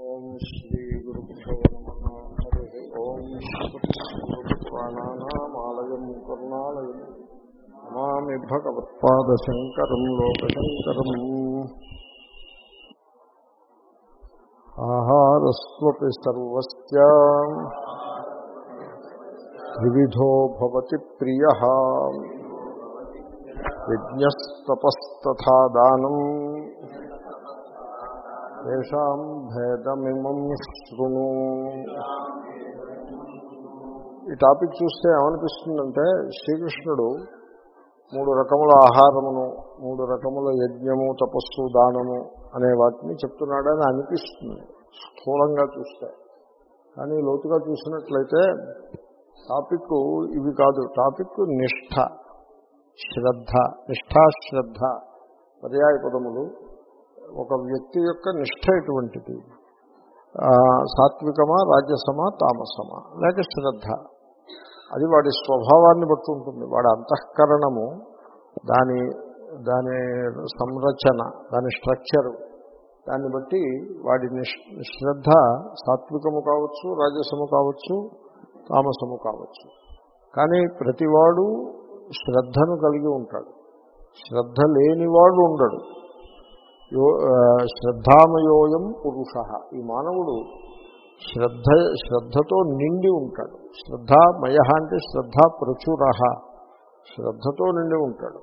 ఓం శ్రీ గురుభ్యో నమ. హరి ఓం పురాణానామాలయం కరుణాలయం. నమామి భగవత్పాదశంకరం లోకశంకరం. ఆహారస్వపి సర్వస్య త్రివిధో భవతి ప్రియ. యజ్ఞస్తపస్తథా దానం తేషాం భేదమిమం శృణు ఈ టాపిక్ చూస్తే ఏమనిపిస్తుందంటే శ్రీకృష్ణుడు మూడు రకముల ఆహారమును మూడు రకముల యజ్ఞము తపస్సు దానము అనే వాటిని చెప్తున్నాడని అనిపిస్తుంది స్థూలంగా చూస్తే. కానీ లోతుగా చూసినట్లయితే టాపిక్ ఇవి కాదు టాపిక్ నిష్ఠ శ్రద్ధ నిష్ఠాశ్రద్ధ పర్యాయ పదములు ఒక వ్యక్తి యొక్క నిష్ఠ ఎటువంటిది సాత్వికమా రాజ్యసమా తామసమా లేక శ్రద్ధ. అది వాడి స్వభావాన్ని బట్టి ఉంటుంది. వాడి అంతఃకరణము దాని దాని సంరచన దాని స్ట్రక్చరు దాన్ని బట్టి వాడి శ్రద్ధ సాత్వికము కావచ్చు రాజసము కావచ్చు తామసము కావచ్చు. కానీ ప్రతివాడు శ్రద్ధను కలిగి ఉంటాడు. శ్రద్ధ లేనివాడు ఉండడు. యో శ్రద్ధామయోయం పురుష. ఈ మానవుడు శ్రద్ధ శ్రద్ధతో నిండి ఉంటాడు. శ్రద్ధామయ అంటే శ్రద్ధ ప్రచుర శ్రద్ధతో నిండి ఉంటాడు.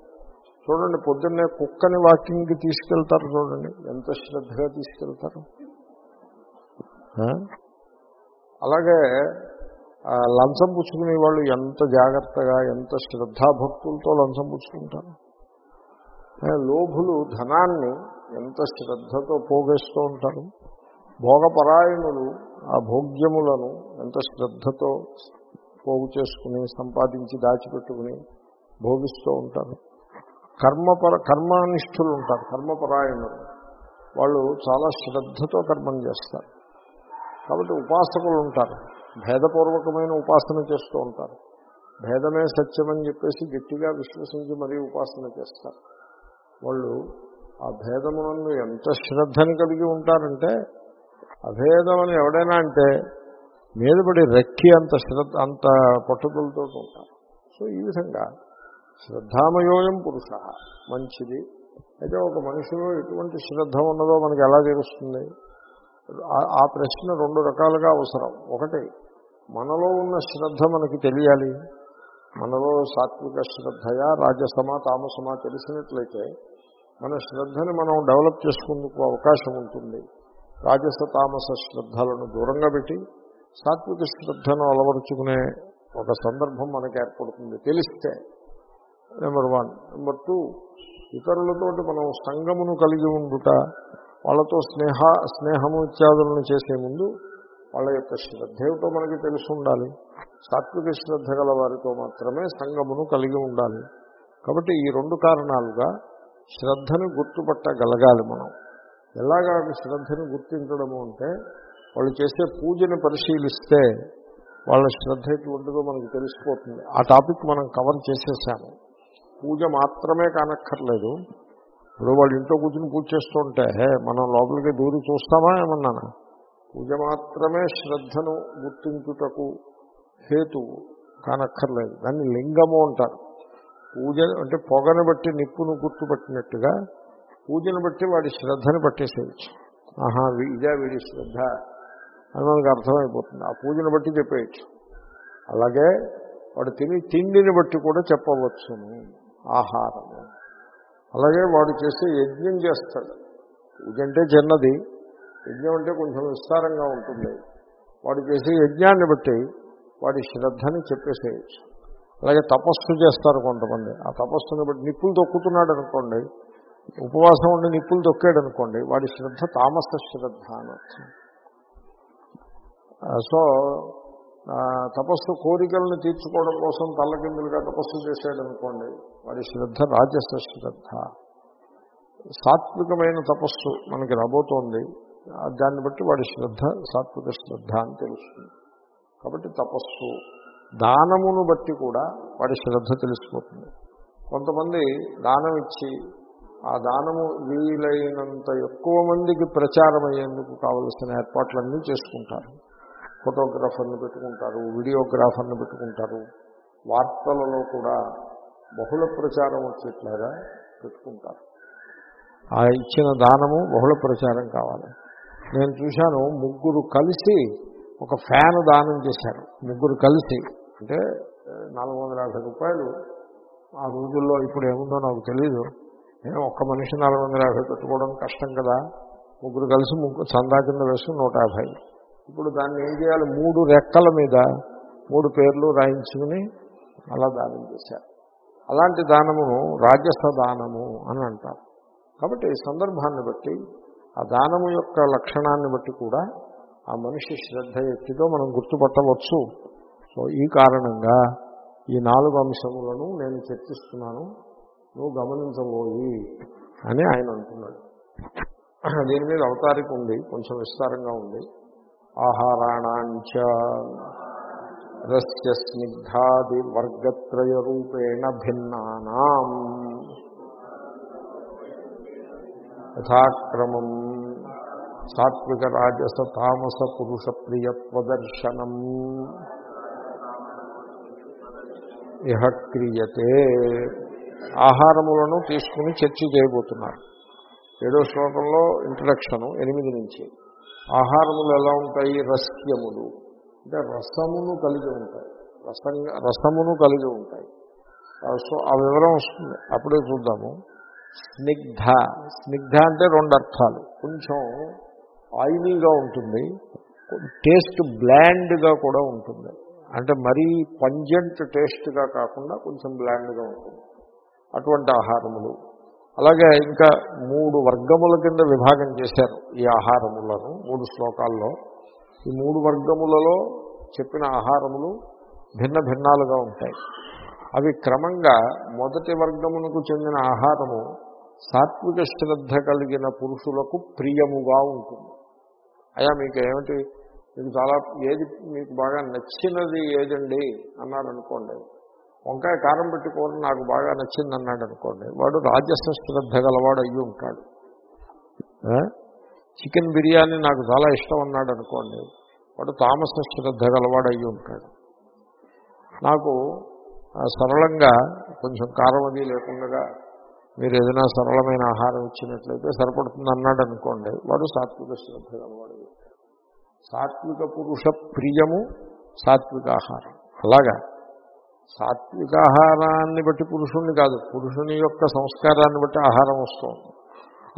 చూడండి పొద్దున్నే కుక్కని వాకింగ్కి తీసుకెళ్తారు చూడండి. ఎంత శ్రద్ధగా తీసుకెళ్తారు? అలాగే లంచం పుచ్చుకునే వాళ్ళు ఎంత జాగ్రత్తగా ఎంత శ్రద్ధాభక్తులతో లంచం పుచ్చుకుంటారు? లోభులు ధనాన్ని ఎంత శ్రద్ధతో పోగేస్తూ ఉంటారు భోగపరాయణులు ఆ భోగ్యములను ఎంత శ్రద్ధతో పోగు చేసుకుని సంపాదించి దాచిపెట్టుకుని భోగిస్తూ ఉంటారు. కర్మపర కర్మానిష్ఠులు ఉంటారు కర్మపరాయణులు. వాళ్ళు చాలా శ్రద్ధతో కర్మం చేస్తారు. కాబట్టి ఉపాసకులు ఉంటారు. భేదపూర్వకమైన ఉపాసన చేస్తూ ఉంటారు. భేదమే సత్యమని చెప్పేసి గట్టిగా విశ్వసించి మరీ ఉపాసన చేస్తారు. వాళ్ళు ఆ భేదమునందు ఎంత శ్రద్ధను కలిగి ఉంటారంటే అభేదం అని ఎవడైనా అంటే మీదపడి రెక్కి అంత శ్రద్ధ అంత పట్టుదలతో ఉంటారు. సో ఈ విధంగా శ్రద్ధామయోయం పురుష మంచిది. అయితే ఒక మనిషిలో ఎటువంటి శ్రద్ధ ఉన్నదో మనకి ఎలా తెలుస్తుంది? ఆ ప్రశ్న రెండు రకాలుగా అవసరం. ఒకటి మనలో ఉన్న శ్రద్ధ మనకి తెలియాలి. మనలో సాత్విక శ్రద్ధయా రాజసమా తామసమా తెలిసినట్లయితే మన శ్రద్ధని మనం డెవలప్ చేసుకుందుకు అవకాశం ఉంటుంది. రాజస తామస శ్రద్ధలను దూరంగా పెట్టి సాత్విక శ్రద్ధను అలవరుచుకునే ఒక సందర్భం మనకు ఏర్పడుతుంది. తెలిస్తే నెంబర్ వన్. నెంబర్ టూ ఇతరులతోటి మనం సంగమును కలిగి ఉండుట వాళ్ళతో స్నేహ స్నేహము ఇత్యాదులను చేసే ముందు వాళ్ళ యొక్క శ్రద్ధ ఏమిటో మనకి తెలిసి ఉండాలి. సాత్విక శ్రద్ధ గల వారితో మాత్రమే సంగమును కలిగి ఉండాలి. కాబట్టి ఈ రెండు కారణాలుగా శ్రద్ధను గుర్తుపట్టగలగాలి మనం. ఎలాగా శ్రద్ధను గుర్తించడము అంటే వాళ్ళు చేసే పూజను పరిశీలిస్తే వాళ్ళ శ్రద్ధ ఎటువంటిదో మనకు తెలిసిపోతుంది. ఆ టాపిక్ మనం కవర్ చేసేసాము. పూజ మాత్రమే కానక్కర్లేదు. ఇప్పుడు వాళ్ళు ఇంట్లో కూర్చుని పూజ చేస్తుంటే మనం లోపలికి దూరి చూస్తామా ఏమన్నాను? పూజ మాత్రమే శ్రద్ధను గుర్తించుటకు హేతువు కానక్కర్లేదు. దాన్ని లింగము అంటారు. పూజ అంటే పొగను బట్టి నిప్పును గుర్తుపట్టినట్టుగా పూజను బట్టి వాడి శ్రద్ధను పట్టేసేయచ్చు. ఆహా ఇదే వీడి శ్రద్ధ అని మనకు అర్థమైపోతుంది. ఆ పూజను బట్టి చెప్పేయచ్చు. అలాగే వాడు తిని తిండిని బట్టి కూడా చెప్పవచ్చును. ఆహారము అలాగే వాడు చేసే యజ్ఞం చేస్తాడు. పూజ అంటే చిన్నది యజ్ఞం అంటే కొంచెం విస్తారంగా ఉంటుంది. వాడు చేసే యజ్ఞాన్ని బట్టి వాడి శ్రద్ధని చెప్పేసేయచ్చు. అలాగే తపస్సు చేస్తారు కొంతమంది. ఆ తపస్సుని బట్టి నిప్పులు తొక్కుతున్నాడు అనుకోండి ఉపవాసం ఉండి నిప్పులు తొక్కాడు అనుకోండి వాడి శ్రద్ధ తామస శ్రద్ధ అనొచ్చు సో తపస్సు కోరికలను తీర్చుకోవడం కోసం తల్లకిందులుగా తపస్సు చేశాడు అనుకోండి వాడి శ్రద్ధ రాజస శ్రద్ధ. సాత్వికమైన తపస్సు మనకి రాబోతోంది దాన్ని బట్టి వాడి శ్రద్ధ సాత్విక శ్రద్ధ అని తెలుస్తుంది. కాబట్టి తపస్సు దానమును బట్టి కూడా వాడి శ్రద్ధ తెలిసిపోతుంది. కొంతమంది దానం ఇచ్చి ఆ దానము వీలైనంత ఎక్కువ మందికి ప్రచారం అయ్యేందుకు కావలసిన ఏర్పాట్లన్నీ చేసుకుంటారు. ఫోటోగ్రాఫర్ని పెట్టుకుంటారు వీడియోగ్రాఫర్ని పెట్టుకుంటారు. వార్తలలో కూడా బహుళ ప్రచారం వచ్చేట్లాగా పెట్టుకుంటారు. ఆ ఇచ్చిన దానము బహుళ ప్రచారం కావాలి. నేను చూశాను ముగ్గురు కలిసి ఒక ఫ్యాన్ దానం చేశారు. ముగ్గురు కలిసి అంటే నాలుగు వందల యాభై రూపాయలు ఆ రోజుల్లో ఇప్పుడు ఏముందో నాకు తెలీదు. నేను ఒక్క మనిషి నాలుగు వందల యాభై పెట్టుకోవడం కష్టం కదా. ముగ్గురు కలిసి ముగ్గురు చందా కింద వేసుకుని నూట యాభై. ఇప్పుడు దాన్ని ఏం చేయాలి? మూడు రెక్కల మీద మూడు పేర్లు రాయించుకుని అలా దానం చేశారు. అలాంటి దానమును రాజస దానము అని అంటారు. కాబట్టి సందర్భాన్ని బట్టి ఆ దానము యొక్క లక్షణాన్ని బట్టి కూడా ఆ మనిషి శ్రద్ధ ఎత్తితో మనం గుర్తుపట్టవచ్చు. సో ఈ కారణంగా ఈ నాలుగు అంశములను నేను చర్చిస్తున్నాను. నువ్వు గమనించబోయి అని ఆయన అంటున్నాడు. దీని మీద అవతారిక ఉంది కొంచెం విస్తారంగా ఉంది. ఆహారాణాంచ రస్య స్నిగ్ధాది వర్గత్రయ రూపేణ భిన్నానాం. యథాక్రమం సాత్విక రాజస తామస పురుష ప్రియత్వదర్శనం ఇహ క్రియతే. ఆహారములను తీసుకుని చర్చ చేయబోతున్నారు. ఏడో శ్లోకంలో ఇంట్రడక్షను ఎనిమిది నుంచి. ఆహారములు ఎలా ఉంటాయి? రస్యములు. అంటే రసమును కలిగి ఉంటాయి. రసంగా రసమును కలిగి ఉంటాయి. సో ఆ వివరం వస్తుంది. అప్పుడే చూద్దాము. స్నిగ్ధ. స్నిగ్ధ అంటే రెండు అర్థాలు. కొంచెం ఆయిలీగా ఉంటుంది. టేస్ట్ బ్లాండ్గా కూడా ఉంటుంది. అంటే మరీ పంజెంట్ టేస్ట్గా కాకుండా కొంచెం బ్లాండ్గా ఉంటుంది. అటువంటి ఆహారములు. అలాగే ఇంకా మూడు వర్గముల కింద విభాగం చేశారు ఈ ఆహారములను మూడు శ్లోకాల్లో. ఈ మూడు వర్గములలో చెప్పిన ఆహారములు భిన్న భిన్నాలుగా ఉంటాయి. అవి క్రమంగా మొదటి వర్గమునకు చెందిన ఆహారము సాత్విక శ్రద్ధ కలిగిన పురుషులకు ప్రియముగా ఉంటుంది. అయ్యా మీకు ఏమిటి? మీకు చాలా ఏది మీకు బాగా నచ్చినది ఏదండి? అన్నారనుకోండి వంకాయ కారం పెట్టుకోవడం నాకు బాగా నచ్చింది అన్నాడు అనుకోండి. వాడు రాజస్వ శ్రద్ధ గలవాడు అయ్యి ఉంటాడు. చికెన్ బిర్యానీ నాకు చాలా ఇష్టం అన్నాడు అనుకోండి. వాడు తామస శ్రద్ధ గలవాడు అయ్యి ఉంటాడు. నాకు సరళంగా కొంచెం కారం అది లేకుండా మీరు ఏదైనా సరళమైన ఆహారం ఇచ్చినట్లయితే సరిపడుతుంది అన్నాడు అనుకోండి. వాడు సాత్విక శ్రద్ధ గలవాడు. సాత్విక పురుష ప్రియము సాత్విక ఆహారం. అలాగా? సాత్వికాహారాన్ని బట్టి పురుషుణ్ణి కాదు పురుషుని యొక్క సంస్కారాన్ని బట్టి ఆహారం వస్తుంది.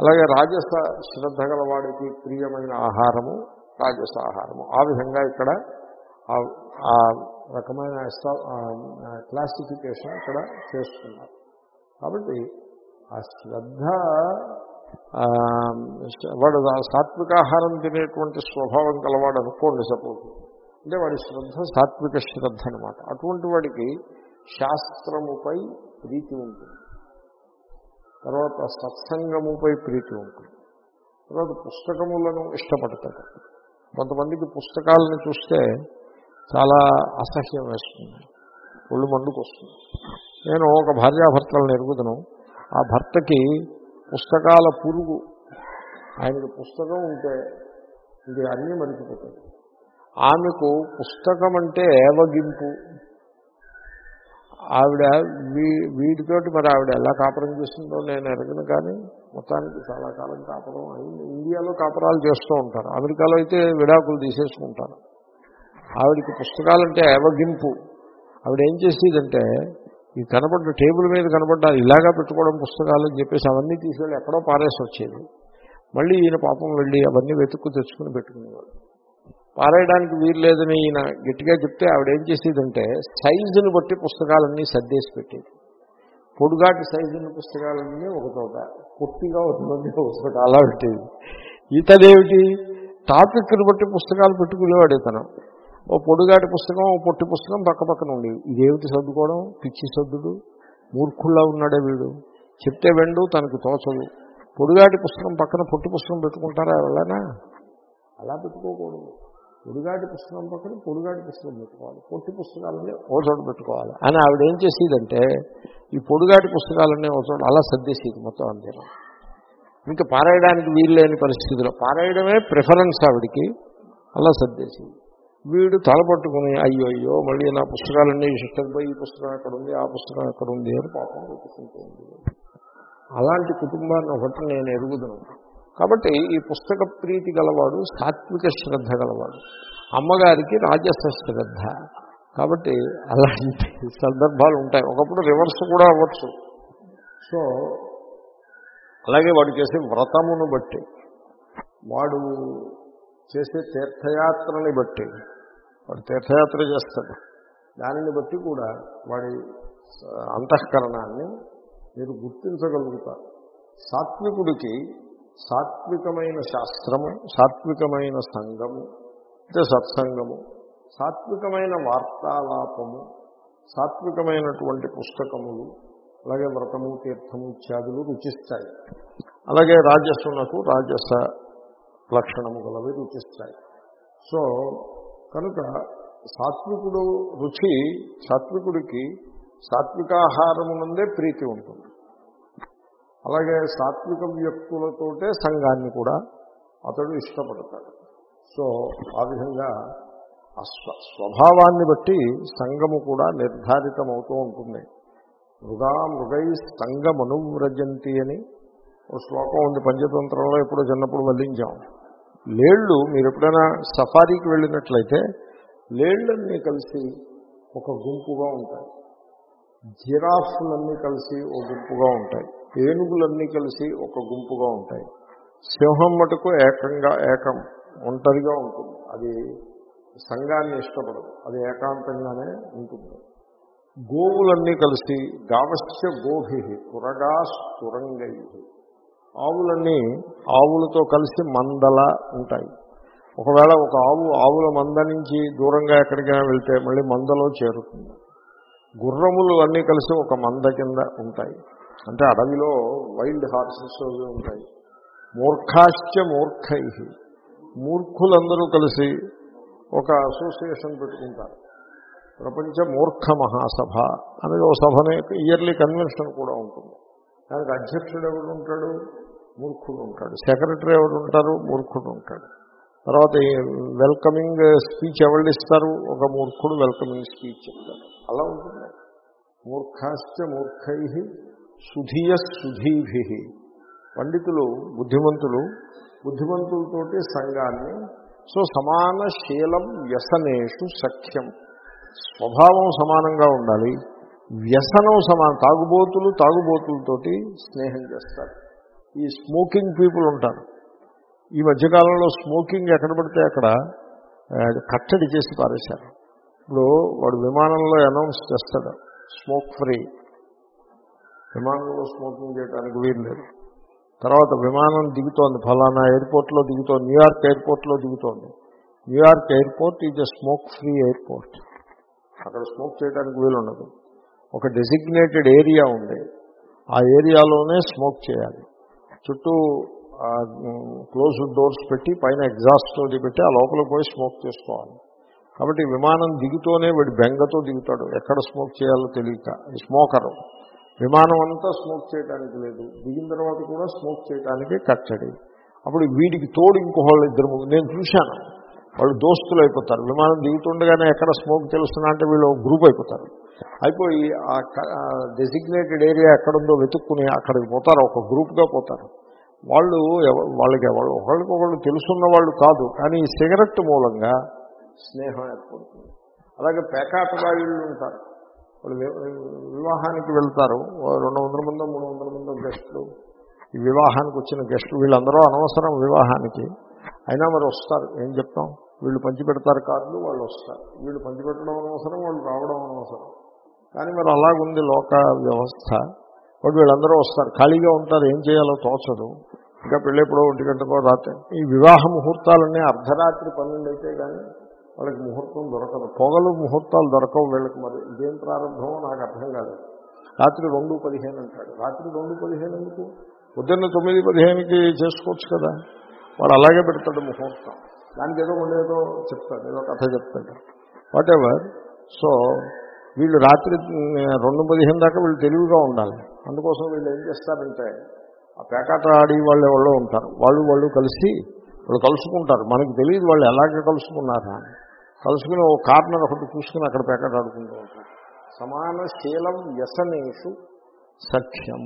అలాగే రాజస శ్రద్ధ గలవాడికి ప్రియమైన ఆహారము రాజస ఆహారము. ఆ విధంగా ఇక్కడ ఆ రకమైన క్లాసిఫికేషన్ ఇక్కడ చేస్తున్నారు. కాబట్టి ఆ శ్రద్ధ వాడు సాత్వికాహారం తినేటువంటి స్వభావం కలవాడు అనుకోండి సపోజ్. అంటే వాడి శ్రద్ధ సాత్విక శ్రద్ధ అనమాట అటువంటి వాడికి శాస్త్రముపై ప్రీతి ఉంటుంది. తర్వాత సత్సంగముపై ప్రీతి ఉంటుంది. తర్వాత పుస్తకములను ఇష్టపడతాడు. కొంతమందికి పుస్తకాలను చూస్తే చాలా అసహ్యం వేస్తుంది. ఒళ్ళు మండుకు వస్తుంది నేను ఒక భార్యాభర్తలను ఎరుగుదను. ఆ భర్తకి పుస్తకాల పురుగు. ఆయనకు పుస్తకం ఉంటే ఇది అన్నీ మరిచిపోతాయి. ఆమెకు పుస్తకం అంటే ఏవగింపు. ఆవిడ వీ వీటితోటి మరి ఆవిడ ఎలా కాపురం చేస్తుందో నేను ఎరగను కానీ మొత్తానికి చాలా కాలం కాపురం అయింది. ఇండియాలో కాపురాలు చేస్తూ ఉంటారు. అమెరికాలో అయితే విడాకులు తీసేసుకుంటారు. ఆవిడకి పుస్తకాలంటే ఏవగింపు. ఆవిడ ఏం చేసేదంటే ఈ కనబడ్డ టేబుల్ మీద కనబడ్డ ఇలాగా పెట్టుకోవడం పుస్తకాలు అని చెప్పేసి అవన్నీ తీసుకెళ్ళి ఎక్కడో పారేసి వచ్చేది. మళ్ళీ ఈయన పాపం వెళ్ళి అవన్నీ వెతుక్కు తెచ్చుకుని పెట్టుకునేవాడు. పారేయడానికి వీలు లేదని ఈయన గట్టిగా చెప్తే ఆవిడ ఏం చేసేదంటే సైజుని బట్టి పుస్తకాలన్నీ సర్దేసి పెట్టేది. పొడుగాటి సైజుని పుస్తకాలన్నీ ఒక చోట పొట్టిగా ఉన్నది ఒక చోట అలా పెట్టేది. ఇతడేమిటి టాపిక్ని బట్టి పుస్తకాలు పెట్టుకునేవాడు ఇతను ఓ పొడుగాటి పుస్తకం ఓ పొట్టి పుస్తకం పక్క పక్కన ఉండేవి ఇదేమిటి సర్దుకోవడం? పిచ్చి సర్దుడు. మూర్ఖుల్లా ఉన్నాడే వీడు. చెప్తే వెండు తనకు తోచదు. పొడుగాటి పుస్తకం పక్కన పొట్టి పుస్తకం పెట్టుకుంటారా ఎవరైనా? అలా పెట్టుకోకూడదు. పొడిగాటి పుస్తకం పక్కన పొడిగాటి పుస్తకం పెట్టుకోవాలి. పొట్టి పుస్తకాలన్నీ ఓ చోట పెట్టుకోవాలి. అని ఆవిడ ఏం చేసేదంటే ఈ పొడుగాటి పుస్తకాలన్నీ ఓ చోట అలా సర్దేసేది మొత్తం అంతే ఇంకా పారాయడానికి వీలు లేని పరిస్థితిలో పారాయడమే ప్రిఫరెన్స్ ఆవిడికి. అలా సర్దేసింది. వీడు తలపట్టుకుని అయ్యో అయ్యో మళ్ళీ నా పుస్తకాలన్నీ ఇష్టం పోయి ఈ పుస్తకం ఎక్కడ ఉంది ఆ పుస్తకం ఎక్కడ ఉంది అని పాపం వెతుకుంటూ ఉంది అలాంటి కుటుంబాన్ని ఒకటి నేను ఎరుగుదను. కాబట్టి ఈ పుస్తక ప్రీతి గలవాడు సాత్విక శ్రద్ధ గలవాడు. అమ్మగారికి రాజస శ్రద్ధ కాబట్టి అలాంటి సందర్భాలు ఉంటాయి. ఒకప్పుడు రివర్స్ కూడా అవ్వచ్చు. సో అలాగే వాడు చేసే వ్రతమును బట్టి వాడు చేసే తీర్థయాత్రని బట్టి వాడు తీర్థయాత్ర చేస్తాడు. దానిని బట్టి కూడా వాడి అంతఃకరణాన్ని మీరు గుర్తించగలుగుతారు. సాత్వికుడికి సాత్వికమైన శాస్త్రము సాత్వికమైన సంఘము అంటే సత్సంగము సాత్వికమైన వార్తాలాపము సాత్వికమైనటువంటి పుస్తకములు అలాగే వ్రతము తీర్థము ఇత్యాదులు రుచిస్తాయి. అలాగే రాజస్సునకు రాజస లక్షణము గలవి రుచిస్తాయి. సో కనుక సాత్వికుడు రుచి సాత్వికుడికి సాత్వికాహారమునందే ప్రీతి ఉంటుంది. అలాగే సాత్విక వ్యక్తులతోటే సంఘాన్ని కూడా అతడు ఇష్టపడతాడు. సో ఆ విధంగా ఆ స్వ స్వభావాన్ని బట్టి సంఘము కూడా నిర్ధారితమవుతూ ఉంటుంది. మృగా మృగై సంగమనువ్రజంతి అని ఒక శ్లోకం ఉంది పంచతంత్రంలో ఎప్పుడో చిన్నప్పుడు వల్లించాం లేళ్ళు మీరు ఎప్పుడైనా సఫారీకి వెళ్ళినట్లయితే లేళ్ళన్నీ కలిసి ఒక గుంపుగా ఉంటాయి. జిరాఫ్లన్నీ కలిసి ఒక గుంపుగా ఉంటాయి. ఏనుగులన్నీ కలిసి ఒక గుంపుగా ఉంటాయి. సింహం మటుకు ఏకంగా ఏకం ఒంటరిగా ఉంటుంది. అది సంఘాన్ని ఇష్టపడదు. అది ఏకాంతంగానే ఉంటుంది. గోవులన్నీ కలిసి గావస్య గోభి పురగా స్తురంగై ఆవులన్నీ ఆవులతో కలిసి మందల ఉంటాయి. ఒకవేళ ఒక ఆవు ఆవుల మంద నుంచి దూరంగా ఎక్కడికైనా వెళ్తే మళ్ళీ మందలో చేరుతుంది. గుర్రములు అన్నీ కలిసి ఒక మంద కింద ఉంటాయి. అంటే అడవిలో వైల్డ్ హార్సెస్ ఉంటాయి. మూర్ఖాశ్చ మూర్ఖై. మూర్ఖులందరూ కలిసి ఒక అసోసియేషన్ పెట్టుకుంటారు. ప్రపంచ మూర్ఖ మహాసభ అనేది ఒక సభనే ఇయర్లీ కన్వెన్షన్ కూడా ఉంటుంది. దానికి అధ్యక్షుడు ఎవడు ఉంటాడు? మూర్ఖుడు ఉంటాడు. సెక్రటరీ ఎవడు ఉంటారు? మూర్ఖుడు ఉంటాడు. తర్వాత వెల్కమింగ్ స్పీచ్ ఎవరు ఇస్తారు? ఒక మూర్ఖుడు వెల్కమింగ్ స్పీచ్ ఇస్తారు. అలా ఉంటుంది. మూర్ఖాశ్చ మూర్ఖై సుధీయ సుధీభి. పండితులు బుద్ధిమంతులు బుద్ధిమంతులతోటి సంఘాన్ని సో సమాన శీలం వ్యసనేషు సఖ్యం. స్వభావం సమానంగా ఉండాలి. వ్యసనం సమానం తాగుబోతులు తాగుబోతులతోటి స్నేహం చేస్తారు. ఈ స్మోకింగ్ పీపుల్ ఉంటారు. ఈ మధ్యకాలంలో స్మోకింగ్ ఎక్కడ పడితే అక్కడ కట్టడి చేసి పారేశారు. ఇప్పుడు వాడు విమానంలో అనౌన్స్ చేస్తాడు స్మోక్ ఫ్రీ. విమానంలో స్మోకింగ్ చేయడానికి వీలు లేదు. తర్వాత విమానం దిగుతోంది ఫలానా ఎయిర్పోర్ట్లో దిగుతోంది న్యూయార్క్ ఎయిర్పోర్ట్లో దిగుతోంది. New York airport is a smoke free airport. అక్కడ స్మోక్ చేయడానికి వీలు ఉండదు ఒక డెసిగ్నేటెడ్ ఏరియా ఉంది. ఆ ఏరియాలోనే స్మోక్ చేయాలి. చుట్టూ క్లోజ్డ్ డోర్స్ పెట్టి పైన ఎగ్జాస్ట్ తోటి పెట్టి ఆ లోపల పోయి స్మోక్ చేసుకోవాలి. కాబట్టి విమానం దిగుతూనే వీడు బెంగతో దిగుతాడు. ఎక్కడ స్మోక్ చేయాలో తెలియక. స్మోకరు విమానం అంతా స్మోక్ చేయడానికి లేదు. దిగిన తర్వాత కూడా స్మోక్ చేయడానికి కట్టడి. అప్పుడు వీడికి తోడు ఇంకోళ్ళు ఇద్దరు నేను చూశాను. వాళ్ళు దోస్తులు అయిపోతారు. విమానం దిగుతుండగానే ఎక్కడ స్మోక్ తెలుస్తున్నా అంటే వీళ్ళు గ్రూప్ అయిపోతారు. అయిపోయి ఆ డెసిగ్నేటెడ్ ఏరియా ఎక్కడుందో వెతుక్కుని అక్కడికి పోతారు. ఒక గ్రూప్గా పోతారు. వాళ్ళు వాళ్ళకి ఎవరు ఒకళ్ళకొకళ్ళు తెలుసున్న వాళ్ళు కాదు. కానీ ఈ సిగరెట్ మూలంగా స్నేహం ఏర్పడుతుంది. అలాగే పేకాటగాళ్ళు ఉంటారు. వాళ్ళు వివాహానికి వెళ్తారు. రెండు వందల మంది మూడు వందల మంది గెస్టులు. ఈ వివాహానికి వచ్చిన గెస్టులు వీళ్ళందరూ అనవసరం వివాహానికి. అయినా మరి వస్తారు. ఏం చెప్తాం? వీళ్ళు పంచిపెడతారు కార్డులు వాళ్ళు వస్తారు. వీళ్ళు పంచిపెట్టడం అనవసరం వాళ్ళు రావడం అనవసరం. కానీ మరి అలాగుంది లోక వ్యవస్థ. వాడు వీళ్ళందరూ వస్తారు. ఖాళీగా ఉంటారు ఏం చేయాలో తోచదు. ఇంకా పెళ్ళెప్పుడో ఒంటి గంటకో రాత్రి. ఈ వివాహ ముహూర్తాలన్నీ అర్ధరాత్రి పన్నెండు అయితే కానీ వాళ్ళకి ముహూర్తం దొరకదు. పొగలు ముహూర్తాలు దొరకవు వీళ్ళకి మరి. ఇదేం ప్రారంభమో నాకు అర్థం కాదు. రాత్రి రెండు పదిహేను అంటాడు. రాత్రి రెండు పదిహేను ఎందుకు? పొద్దున్న తొమ్మిది పదిహేనుకి చేసుకోవచ్చు కదా. వాడు అలాగే పెడతాడు ముహూర్తం. దానికి ఏదో ఉండేదో చెప్తాడు ఏదో కథ చెప్తాడు. వాట్ ఎవర్ సో వీళ్ళు రాత్రి రెండు పదిహేను దాకా వీళ్ళు తెలివిగా ఉండాలి. అందుకోసం వీళ్ళు ఏం చేస్తారంటే ఆ పేకాట ఆడి వాళ్ళు ఎవరో ఉంటారు. వాళ్ళు వాళ్ళు కలిసి వాళ్ళు కలుసుకుంటారు. మనకి తెలియదు వాళ్ళు ఎలాగే కలుసుకున్నారా అని. కలుసుకుని ఓ కార్నర్ ఒకటి చూసుకుని అక్కడ పేకాట ఆడుకుంటూ ఉంటారు. సమాన శీలం వ్యసనేషు సఖ్యం.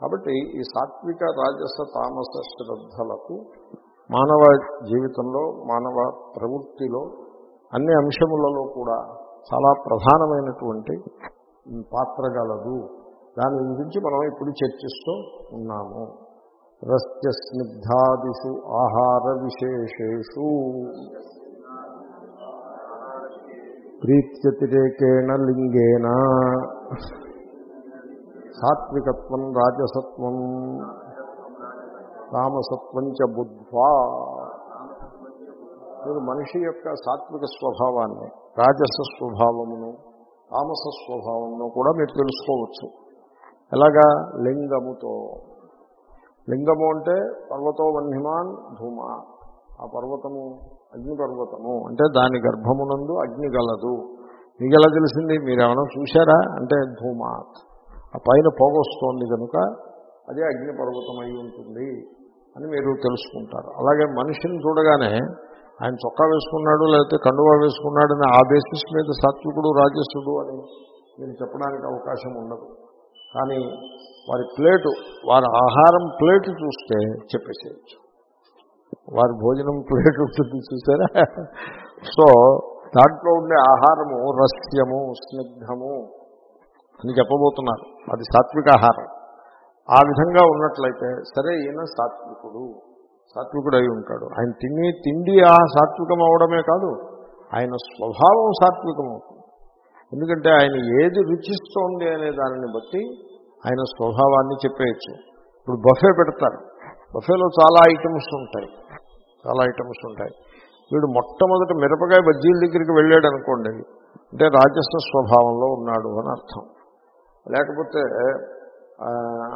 కాబట్టి ఈ సాత్విక రాజస తామస శ్రద్ధలకు మానవ జీవితంలో మానవ ప్రవృత్తిలో అన్ని అంశములలో కూడా చాలా ప్రధానమైనటువంటి పాత్ర గలదు. దాని గురించి మనం ఇప్పుడు చర్చిస్తూ ఉన్నాము. రస్య స్నిగ్ధాదిషు ఆహార విశేషేషు. ప్రీత్యతిరేకేణ లింగేన. సాత్వికత్వం రాజసత్వం. తామసత్వంచ బుద్ధ్వా. మీరు మనిషి యొక్క సాత్విక స్వభావాన్ని రాజస స్వభావమును తామస స్వభావమును కూడా మీరు తెలుసుకోవచ్చు. ఎలాగా? లింగముతో. లింగము అంటే పర్వతో వన్హిమాన్ ధూమ. ఆ పర్వతము అగ్నిపర్వతము. అంటే దాని గర్భమునందు అగ్ని గలదు. మీకు తెలిసింది? మీరు చూశారా? అంటే ధూమాత్. ఆ పైన పోగొస్తోంది కనుక అదే అగ్నిపర్వతం అయి ఉంటుంది. అని మీరు తెలుసుకుంటారు. అలాగే మనిషిని చూడగానే ఆయన చొక్కా వేసుకున్నాడు లేకపోతే కండువా వేసుకున్నాడు అని ఆ బేసిస్ మీద సాత్వికుడు రాజస్సుడు అని నేను చెప్పడానికి అవకాశం ఉండదు. కానీ వారి ప్లేటు వారి ఆహారం ప్లేటు చూస్తే చెప్పేసేయచ్చు. వారి భోజనం ప్లేట్ ఉంటుంది చూసారా? సో దాంట్లో ఉండే ఆహారము రస్యము స్నిగ్ధము అని చెప్పబోతున్నారు. అది సాత్విక ఆహారం. ఆ విధంగా ఉన్నట్లయితే సరే ఈయన సాత్వికుడు సాత్వికుడు అయి ఉంటాడు. ఆయన తిని తిండి ఆ సాత్వికం అవడమే కాదు ఆయన స్వభావం సాత్వికం అవుతుంది. ఎందుకంటే ఆయన ఏది రుచిస్తోంది అనే దానిని బట్టి ఆయన స్వభావాన్ని చెప్పేయచ్చు. ఇప్పుడు బఫే పెడతారు. బఫేలో చాలా ఐటమ్స్ ఉంటాయి. చాలా ఐటమ్స్ ఉంటాయి. వీడు మొట్టమొదటి మిరపకాయ బజ్జీల దగ్గరికి వెళ్ళాడు అనుకోండి. అంటే రాజస్వ స్వభావంలో ఉన్నాడు అని అర్థం. లేకపోతే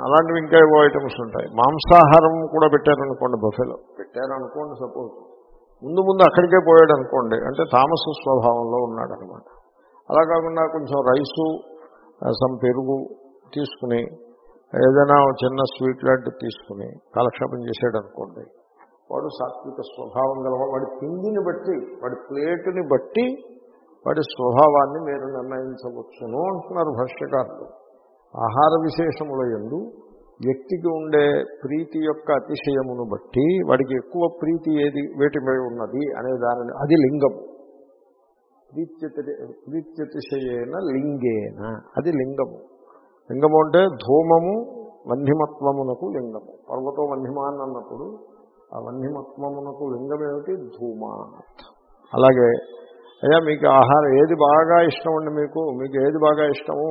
అలాంటివి ఇంకా ఏవో ఐటమ్స్ ఉంటాయి. మాంసాహారం కూడా పెట్టారనుకోండి బఫెలో. పెట్టారనుకోండి సపోజ్. ముందు ముందు అక్కడికే పోయాడు అనుకోండి. అంటే తామస స్వభావంలో ఉన్నాడు అనమాట అలా కాకుండా కొంచెం రైసు సమ్ పెరుగు తీసుకుని ఏదైనా చిన్న స్వీట్ లాంటివి తీసుకుని కాలక్షేపం చేసాడు అనుకోండి వాడు సాత్విక స్వభావం గల వాడి పిండిని బట్టి వాడి ప్లేటుని బట్టి వాడి స్వభావాన్ని మీరు నిర్ణయించవచ్చును అంటున్నారు భాష్యకారులు. ఆహార విశేషముల ఎందు వ్యక్తికి ఉండే ప్రీతి యొక్క అతిశయమును బట్టి వాడికి ఎక్కువ ప్రీతి ఏది వేటిపై ఉన్నది అనే దానిని అది లింగము ప్రీత్యతి ప్రీత్యతిశయేన లింగేన అది లింగము. లింగము అంటే ధూమము వన్హిమత్వమునకు లింగము. పర్వతో వన్హిమాన్ అన్నప్పుడు ఆ వన్హిమత్వమునకు లింగం ఏమిటి? ధూమాత్ అలాగే అయ్యా మీకు ఆహారం ఏది బాగా ఇష్టం అండి మీకు? మీకు ఏది బాగా ఇష్టము?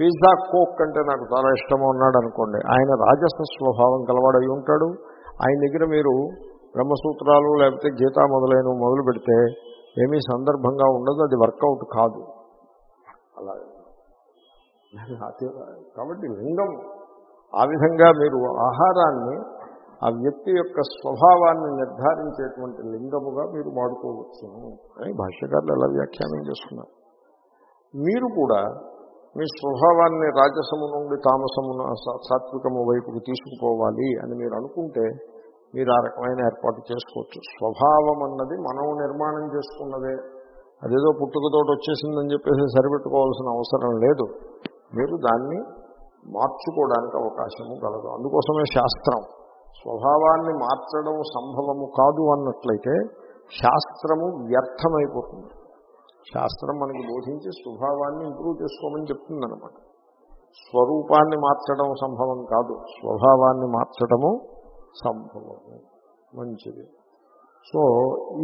పిజ్జా కోక్ అంటే నాకు చాలా ఇష్టము అన్నాడు అనుకోండి. ఆయన రాజస స్వభావం కలవాడై ఉంటాడు. ఆయన దగ్గర మీరు బ్రహ్మసూత్రాలు లేకపోతే గీతా మొదలైనవి మొదలు పెడితే ఏమీ సందర్భంగా ఉండదు. అది వర్కౌట్ కాదు. అలాగే. కాబట్టి లింగం. ఆ విధంగా మీరు ఆహారాన్ని ఆ వ్యక్తి యొక్క స్వభావాన్ని నిర్ధారించేటువంటి లింగముగా మీరు వాడుకోవచ్చును అని భాష్యకారులు ఎలా వ్యాఖ్యానం చేస్తున్నారు. మీరు కూడా మీ స్వభావాన్ని రాజసము నుండి తామసమును సాత్వికము వైపుకు తీసుకుపోవాలి అని మీరు అనుకుంటే మీరు ఆ రకమైన ఏర్పాటు చేసుకోవచ్చు. స్వభావం అన్నది మనం నిర్మాణం చేసుకున్నదే. అదేదో పుట్టుకతోటి వచ్చేసిందని చెప్పేసి సరిపెట్టుకోవాల్సిన అవసరం లేదు. మీరు దాన్ని మార్చుకోవడానికి అవకాశము కలదు. అందుకోసమే శాస్త్రం. స్వభావాన్ని మార్చడం సంభవము కాదు అన్నట్లయితే శాస్త్రము వ్యర్థమైపోతుంది. శాస్త్రం మనకి బోధించి స్వభావాన్ని ఇంప్రూవ్ చేసుకోమని చెప్తుందనమాట స్వరూపాన్ని మార్చడం సంభవం కాదు. స్వభావాన్ని మార్చడము సంభవము. మంచిది. సో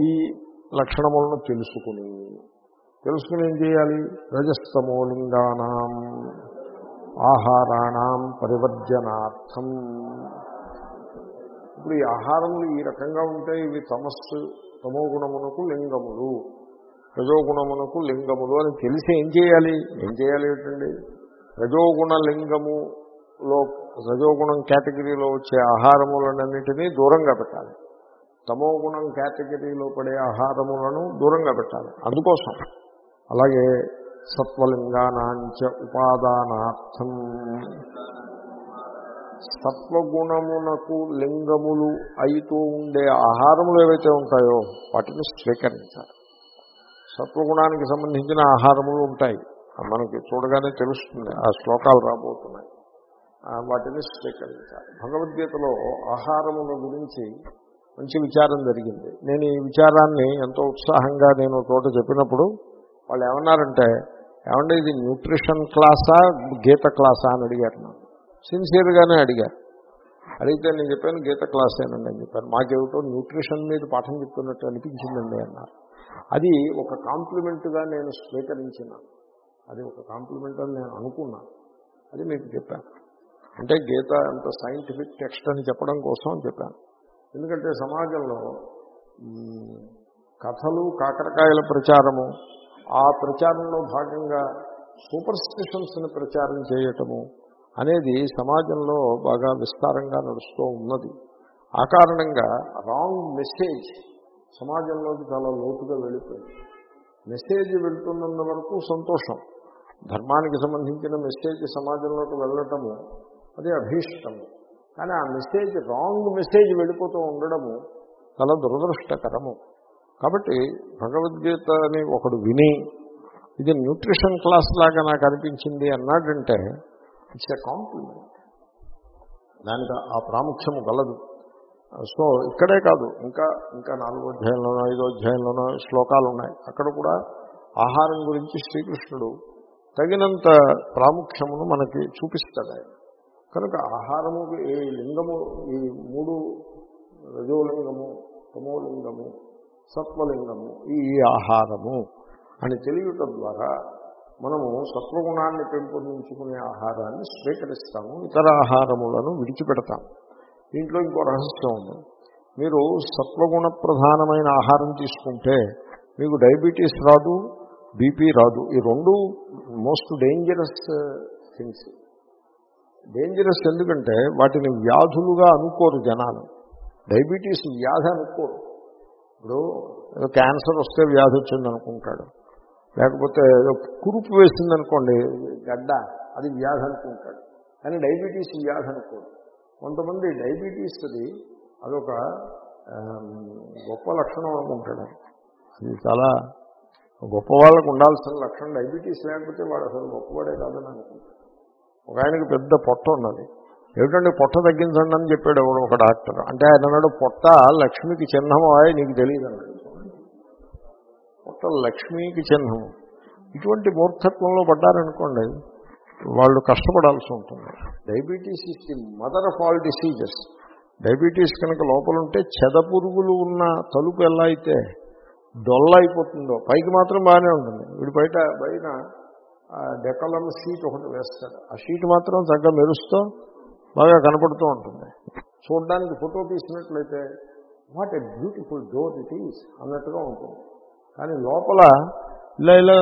ఈ లక్షణములను తెలుసుకుని తెలుసుకుని ఏం చేయాలి? రజస్తమోలింగానాం ఆహారాణం పరివర్జనార్థం. ఇప్పుడు ఈ ఆహారములు ఈ రకంగా ఉంటే ఇవి తమస్సు తమోగుణమునకు లింగములు. రజోగుణమునకు లింగములు అని తెలిసి ఏం చేయాలి? ఏం చేయాలి ఏంటండి రజోగుణ లింగములో రజోగుణం కేటగిరీలో వచ్చే ఆహారములన్నింటినీ దూరంగా పెట్టాలి. తమో గుణం కేటగిరీలో పడే ఆహారములను దూరంగా పెట్టాలి. అందుకోసం అలాగే సత్వలింగానాంచ ఉపాదానార్థం. సత్వగుణమునకు లింగములు అయితూ ఉండే ఆహారములు ఏవైతే ఉంటాయో వాటిని స్వీకరించాలి. సత్వగుణానికి సంబంధించిన ఆహారములు ఉంటాయి. మనకి చూడగానే తెలుస్తుంది ఆ శ్లోకాలు రాబోతున్నాయి. వాటిని స్వీకరించాలి. భగవద్గీతలో ఆహారముల గురించి మంచి విచారం జరిగింది. నేను ఈ విచారాన్ని ఎంతో ఉత్సాహంగా నేను చోట చెప్పినప్పుడు వాళ్ళు ఏమన్నారంటే ఏమంటే ఇది న్యూట్రిషన్ క్లాసా గీత క్లాసా? అని అడిగారు నాకు సిన్సియర్గానే అడిగారు. అడిగితే నేను చెప్పాను గీత క్లాసేనండి అని చెప్పాను మాకేమిటో న్యూట్రిషన్ మీద పాఠం చెప్తున్నట్టు అనిపించిందండి అన్నారు. అది ఒక కాంప్లిమెంట్గా నేను స్వీకరించిన. అది ఒక కాంప్లిమెంట్ అని నేను అనుకున్నా. అది మీకు చెప్పాను అంటే గీత అంత సైంటిఫిక్ టెక్స్ట్ అని చెప్పడం కోసం చెప్పాను ఎందుకంటే సమాజంలో కథలు కాకరకాయల ప్రచారము ఆ ప్రచారంలో భాగంగా సూపర్ స్టిషన్స్ని ప్రచారం చేయటము అనేది సమాజంలో బాగా విస్తారంగా నడుస్తూ ఉన్నది. ఆ కారణంగా రాంగ్ మెసేజ్ సమాజంలోకి చాలా లోతుగా వెళ్ళిపోయింది. మెసేజ్ వెళ్తున్నంత వరకు సంతోషం. ధర్మానికి సంబంధించిన మెసేజ్ సమాజంలోకి వెళ్ళటము అది అభీష్టము. కానీ ఆ మెసేజ్ రాంగ్ మెసేజ్ వెళ్ళిపోతూ ఉండడము చాలా దురదృష్టకరము. కాబట్టి భగవద్గీతని ఒకడు విని ఇది న్యూట్రిషన్ క్లాస్ లాగా నాకు అనిపించింది అన్నాడంటే ఇట్స్ ఎ కాంప్లిమెంట్. దానికి ఆ ప్రాముఖ్యము గలదు. సో ఇక్కడే కాదు ఇంకా ఇంకా నాలుగో అధ్యాయంలోనో ఐదో అధ్యాయంలోనో శ్లోకాలు ఉన్నాయి అక్కడ కూడా ఆహారం గురించి శ్రీకృష్ణుడు తగినంత ప్రాముఖ్యమును మనకి చూపిస్తాడు ఆయన. కనుక ఆహారము ఈ లింగము ఈ మూడు రజోలింగము తమోలింగము సత్వలింగము ఈ ఆహారము అని తెలియటం ద్వారా మనము సత్వగుణాన్ని పెంపొందించుకునే ఆహారాన్ని స్వీకరిస్తాము ఇతర ఆహారములను విడిచిపెడతాము. దీంట్లో ఇంకో రహస్యం ఉంది. మీరు సత్వగుణ ప్రధానమైన ఆహారం తీసుకుంటే మీకు డయాబెటీస్ రాదు బీపీ రాదు. ఈ రెండు మోస్ట్ డేంజరస్ థింగ్స్ డేంజరస్ ఎందుకంటే వాటిని వ్యాధులుగా అనుకోరు జనాలు. డయాబెటీస్ వ్యాధి అనుకోరు. ఇప్పుడు ఏదో క్యాన్సర్ వస్తే వ్యాధి వచ్చింది అనుకుంటాడు. లేకపోతే ఏదో కురుపు వేసిందనుకోండి గడ్డ అది వ్యాధి అనుకుంటాడు. కానీ డయాబెటీస్ వ్యాధి అనుకోడు కొంతమంది డయాబెటీస్ అది అదొక గొప్ప లక్షణం అనుకుంటాడు అది చాలా గొప్ప వాళ్ళకు ఉండాల్సిన లక్షణం. డయాబెటీస్ లేకపోతే వాడు అసలు గొప్పవాడే కాదని అనుకుంటాడు ఒక ఆయనకు పెద్ద పొట్ట ఉన్నది. ఏమిటంటే పొట్ట తగ్గించండి అని చెప్పాడు ఎవడు ఒక డాక్టర్. అంటే ఆయన అన్నాడు పొట్ట లక్ష్మికి చిహ్నము? నీకు తెలియదు అన్నాడు. పొట్ట లక్ష్మికి చిహ్నము. ఇటువంటి మూర్ఖత్వంలో పడ్డారనుకోండి వాళ్ళు కష్టపడాల్సి ఉంటుంది. Diabetes is the mother of all diseases diabetes కనుక లోపల ఉంటే చెద పురుగులు ఉన్న తలుపు ఎలా అయితే డొల్ల అయిపోతుందో పైకి మాత్రం బాగానే ఉంటుంది. వీడు బయట బయట డెకలం షీట్ ఒకటి వేస్తాడు. ఆ షీట్ మాత్రం చక్కగా మెరుస్తూ బాగా కనపడుతూ ఉంటుంది. చూడడానికి photo తీసినట్లయితే what a beautiful door it is అన్నట్టుగా ఉంటుంది. కానీ లోపల ఇలా ఇలా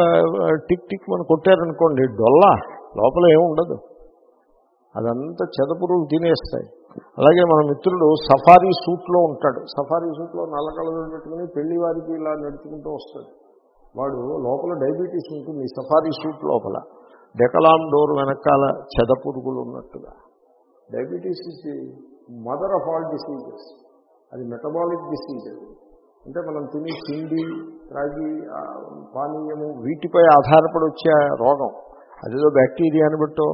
టిక్ టిక్ మనం కొట్టారనుకోండి డొల్ల లోపల ఏముండదు అదంతా చెదపురులు తినేస్తాయి. అలాగే మన మిత్రుడు సఫారీ సూట్లో ఉంటాడు. సఫారీ సూట్లో నల్ల పెట్టుకుని పెళ్ళి వారికి ఇలా నడుచుకుంటూ వస్తాడు. వాడు లోపల డయాబెటీస్ ఉంటుంది సఫారీ సూట్ లోపల. డెకలాం డోర్ వెనకాల చెదపురుగులు ఉన్నట్టుగా. Diabetes is the mother of all diseases. అది మెటబాలిక్ డిసీజ్ అంటే మనం తిని తిండి త్రాగి పానీయము వీటిపై ఆధారపడి వచ్చే రోగం. అదేదో బ్యాక్టీరియాని బట్టో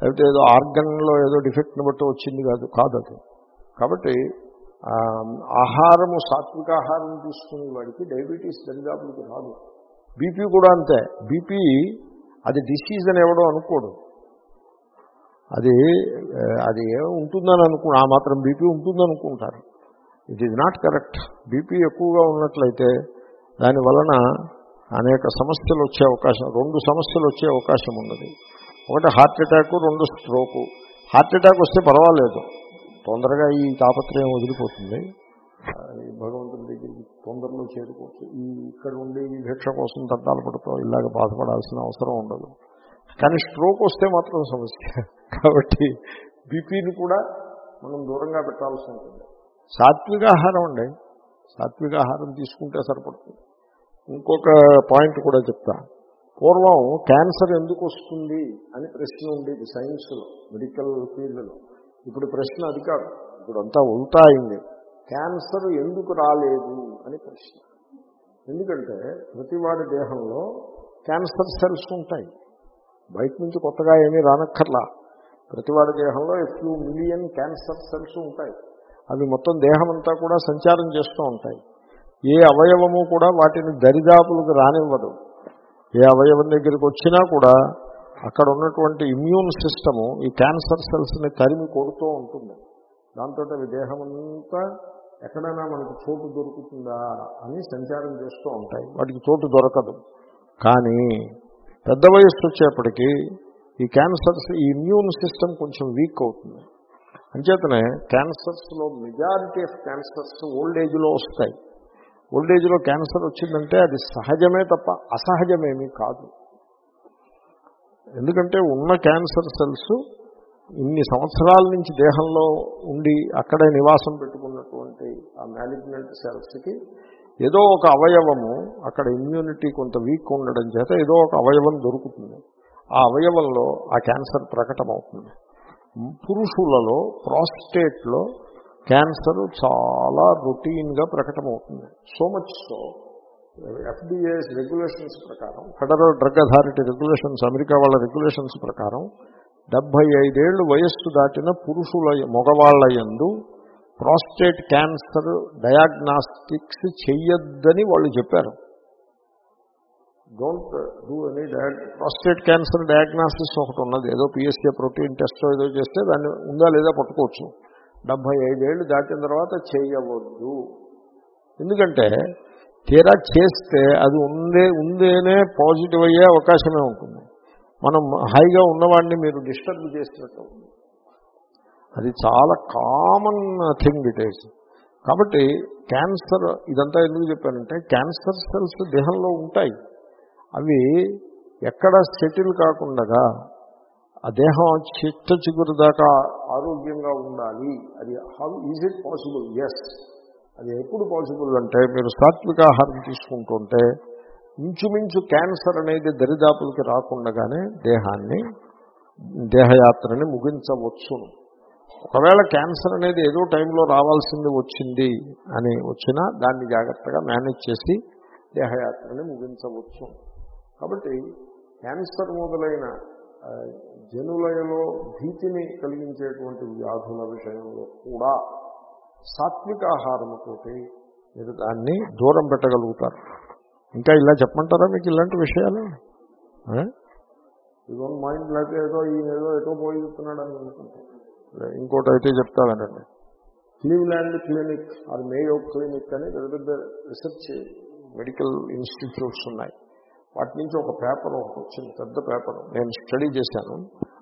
లేకపోతే ఏదో ఆర్గన్లో ఏదో డిఫెక్ట్ని బట్టో వచ్చింది కాదు కాదు అది కాబట్టి ఆహారము సాత్విక ఆహారం తీసుకునే వాడికి డయాబెటీస్ దరిదాపులకి రాదు. బీపీ కూడా అంతే. బీపీ అది డిసీజ్ అని ఎవడో అనుకోడు. అది అది ఏమో ఉంటుందని అనుకు ఆ మాత్రం BP ఉంటుందనుకుంటారు it is not correct BP ఎక్కువగా ఉన్నట్లయితే దాని వలన అనేక సమస్యలు వచ్చే అవకాశం రెండు సమస్యలు వచ్చే అవకాశం ఉన్నది. ఒకటి హార్ట్ అటాక్ రెండు స్ట్రోకు. హార్ట్ అటాక్ వస్తే పర్వాలేదు. తొందరగా ఈ తాపత్రయం వదిలిపోతుంది. భగవంతుడి దగ్గరికి తొందరలో చేరుకోవచ్చు. ఈ ఇక్కడ ఉండి ఈ భిక్ష కోసం తట్టాలు పడుతూ ఇలాగ బాధపడాల్సిన అవసరం ఉండదు. కానీ స్ట్రోక్ వస్తే మాత్రం సమస్య. కాబట్టి బీపీని కూడా మనం దూరంగా పెట్టాల్సి ఉంటుంది. సాత్విక ఆహారం అండి. సాత్విక ఆహారం తీసుకుంటే సరిపడుతుంది. ఇంకొక పాయింట్ కూడా చెప్తా. పూర్వం క్యాన్సర్ ఎందుకు వస్తుంది అని ప్రశ్న ఉండేది సైన్స్లో మెడికల్ ఫీల్డ్లో. ఇప్పుడు ప్రశ్న అది కాదు. ఇప్పుడు అంతా ఉల్టా అయింది. క్యాన్సర్ ఎందుకు రాలేదు అని ప్రశ్న. ఎందుకంటే ప్రతివాడి దేహంలో క్యాన్సర్ సెల్స్ ఉంటాయి. బయట నుంచి కొత్తగా ఏమీ రానక్కర్లా. ప్రతివాడి దేహంలో ఫ్యూ మిలియన్ క్యాన్సర్ సెల్స్ ఉంటాయి. అవి మొత్తం దేహం అంతా కూడా సంచారం చేస్తూ ఉంటాయి. ఏ అవయవము కూడా వాటిని దరిదాపులకు రానివ్వదు. ఏ అవయవం దగ్గరికి వచ్చినా కూడా అక్కడ ఉన్నటువంటి ఇమ్యూన్ సిస్టము ఈ క్యాన్సర్ సెల్స్ని తరిమి కొడుతూ ఉంటుంది. దాంతో అవి దేహమంతా ఎక్కడైనా మనకు చోటు దొరుకుతుందా అని సంచారం చేస్తూ ఉంటాయి. వాటికి చోటు దొరకదు. కానీ పెద్ద వయస్సు వచ్చేప్పటికీ ఈ క్యాన్సర్స్ ఈ ఇమ్యూన్ సిస్టమ్ కొంచెం వీక్ అవుతుంది. అంచేతనే క్యాన్సర్స్లో మెజారిటీ ఆఫ్ క్యాన్సర్స్ ఓల్డ్ ఏజ్లో వస్తాయి. ఓల్డ్ ఏజ్లో క్యాన్సర్ వచ్చిందంటే అది సహజమే తప్ప అసహజమేమీ కాదు. ఎందుకంటే ఉన్న క్యాన్సర్ సెల్స్ ఇన్ని సంవత్సరాల నుంచి దేహంలో ఉండి అక్కడే నివాసం పెట్టుకున్నటువంటి ఆ మ్యాలిగ్నెంట్ సెల్స్కి ఏదో ఒక అవయవము అక్కడ ఇమ్యూనిటీ కొంత వీక్ ఉండడం చేత ఏదో ఒక అవయవం దొరుకుతుంది. ఆ అవయవంలో ఆ క్యాన్సర్ ప్రకటమవుతుంది. పురుషులలో ప్రాస్టేట్లో క్యాన్సర్ చాలా రొటీన్గా ప్రకటమవుతుంది. So much so FDA regulations ప్రకారం federal drug authority regulations America వాళ్ళ రెగ్యులేషన్స్ ప్రకారం డెబ్భై ఐదేళ్ళు వయస్సు దాటిన పురుషుల మగవాళ్ళ యందు ప్రాస్టేట్ క్యాన్సర్ డయాగ్నాస్టిక్స్ చెయ్యొద్దని వాళ్ళు చెప్పారు. Don't do any diag prostate cancer diagnosis ఒకటి ఉన్నది. ఏదో పిఎస్ఏ ప్రోటీన్ టెస్ట్ ఏదో చేస్తే దాన్ని ఉందా లేదా పట్టుకోవచ్చు. డెబ్భై ఐదేళ్ళు దాటిన తర్వాత చేయవద్దు. ఎందుకంటే తీరా చేస్తే అది ఉందే ఉందేనే పాజిటివ్ అయ్యే అవకాశమే ఉంటుంది. మనం హాయిగా ఉన్నవాడిని మీరు డిస్టర్బ్ చేసినట్టు అది చాలా కామన్ థింగ్ ఇట్ ఈస్. కాబట్టి క్యాన్సర్ ఇదంతా ఎందుకు చెప్పానంటే క్యాన్సర్ సెల్స్ దేహంలో ఉంటాయి. అవి ఎక్కడ సెటిల్ కాకుండా ఆ దేహం చిట్ట చిగురు దాకా ఆరోగ్యంగా ఉండాలి. అది how is it possible yes అది ఎప్పుడు పాసిబుల్ అంటే మీరు సాత్విక ఆహారం తీసుకుంటుంటే ఇంచుమించు క్యాన్సర్ అనేది దరిదాపులకి రాకుండగానే దేహాన్ని దేహయాత్రని ముగించవచ్చును. ఒకవేళ క్యాన్సర్ అనేది ఏదో టైంలో రావాల్సింది వచ్చింది అని వచ్చినా దాన్ని జాగ్రత్తగా మేనేజ్ చేసి దేహయాత్రని ముగించవచ్చు కాబట్టి క్యాన్సర్ మొదలైన జనులయలో భీతిని కలిగించేటువంటి వ్యాధుల విషయంలో కూడా సాత్విక ఆహారముతోటి మీరు దాన్ని దూరం పెట్టగలుగుతారు. ఇంకా ఇలా చెప్పమంటారా మీకు ఇలాంటి విషయాలు? ఇదో మైండ్ లేకపోతే ఏదో ఈయన ఏదో పోయి చెప్తున్నాడు అని అనుకుంటాను ఇంకోటి అయితే చెప్తా వినండి Cleveland clinic or Mayo clinic అని పెద్ద పెద్ద రీసెర్చ్ మెడికల్ ఇన్స్టిట్యూట్స్ ఉన్నాయి. వాటి నుంచి ఒక పేపర్ ఒకటి వచ్చింది పెద్ద పేపర్. నేను స్టడీ చేశాను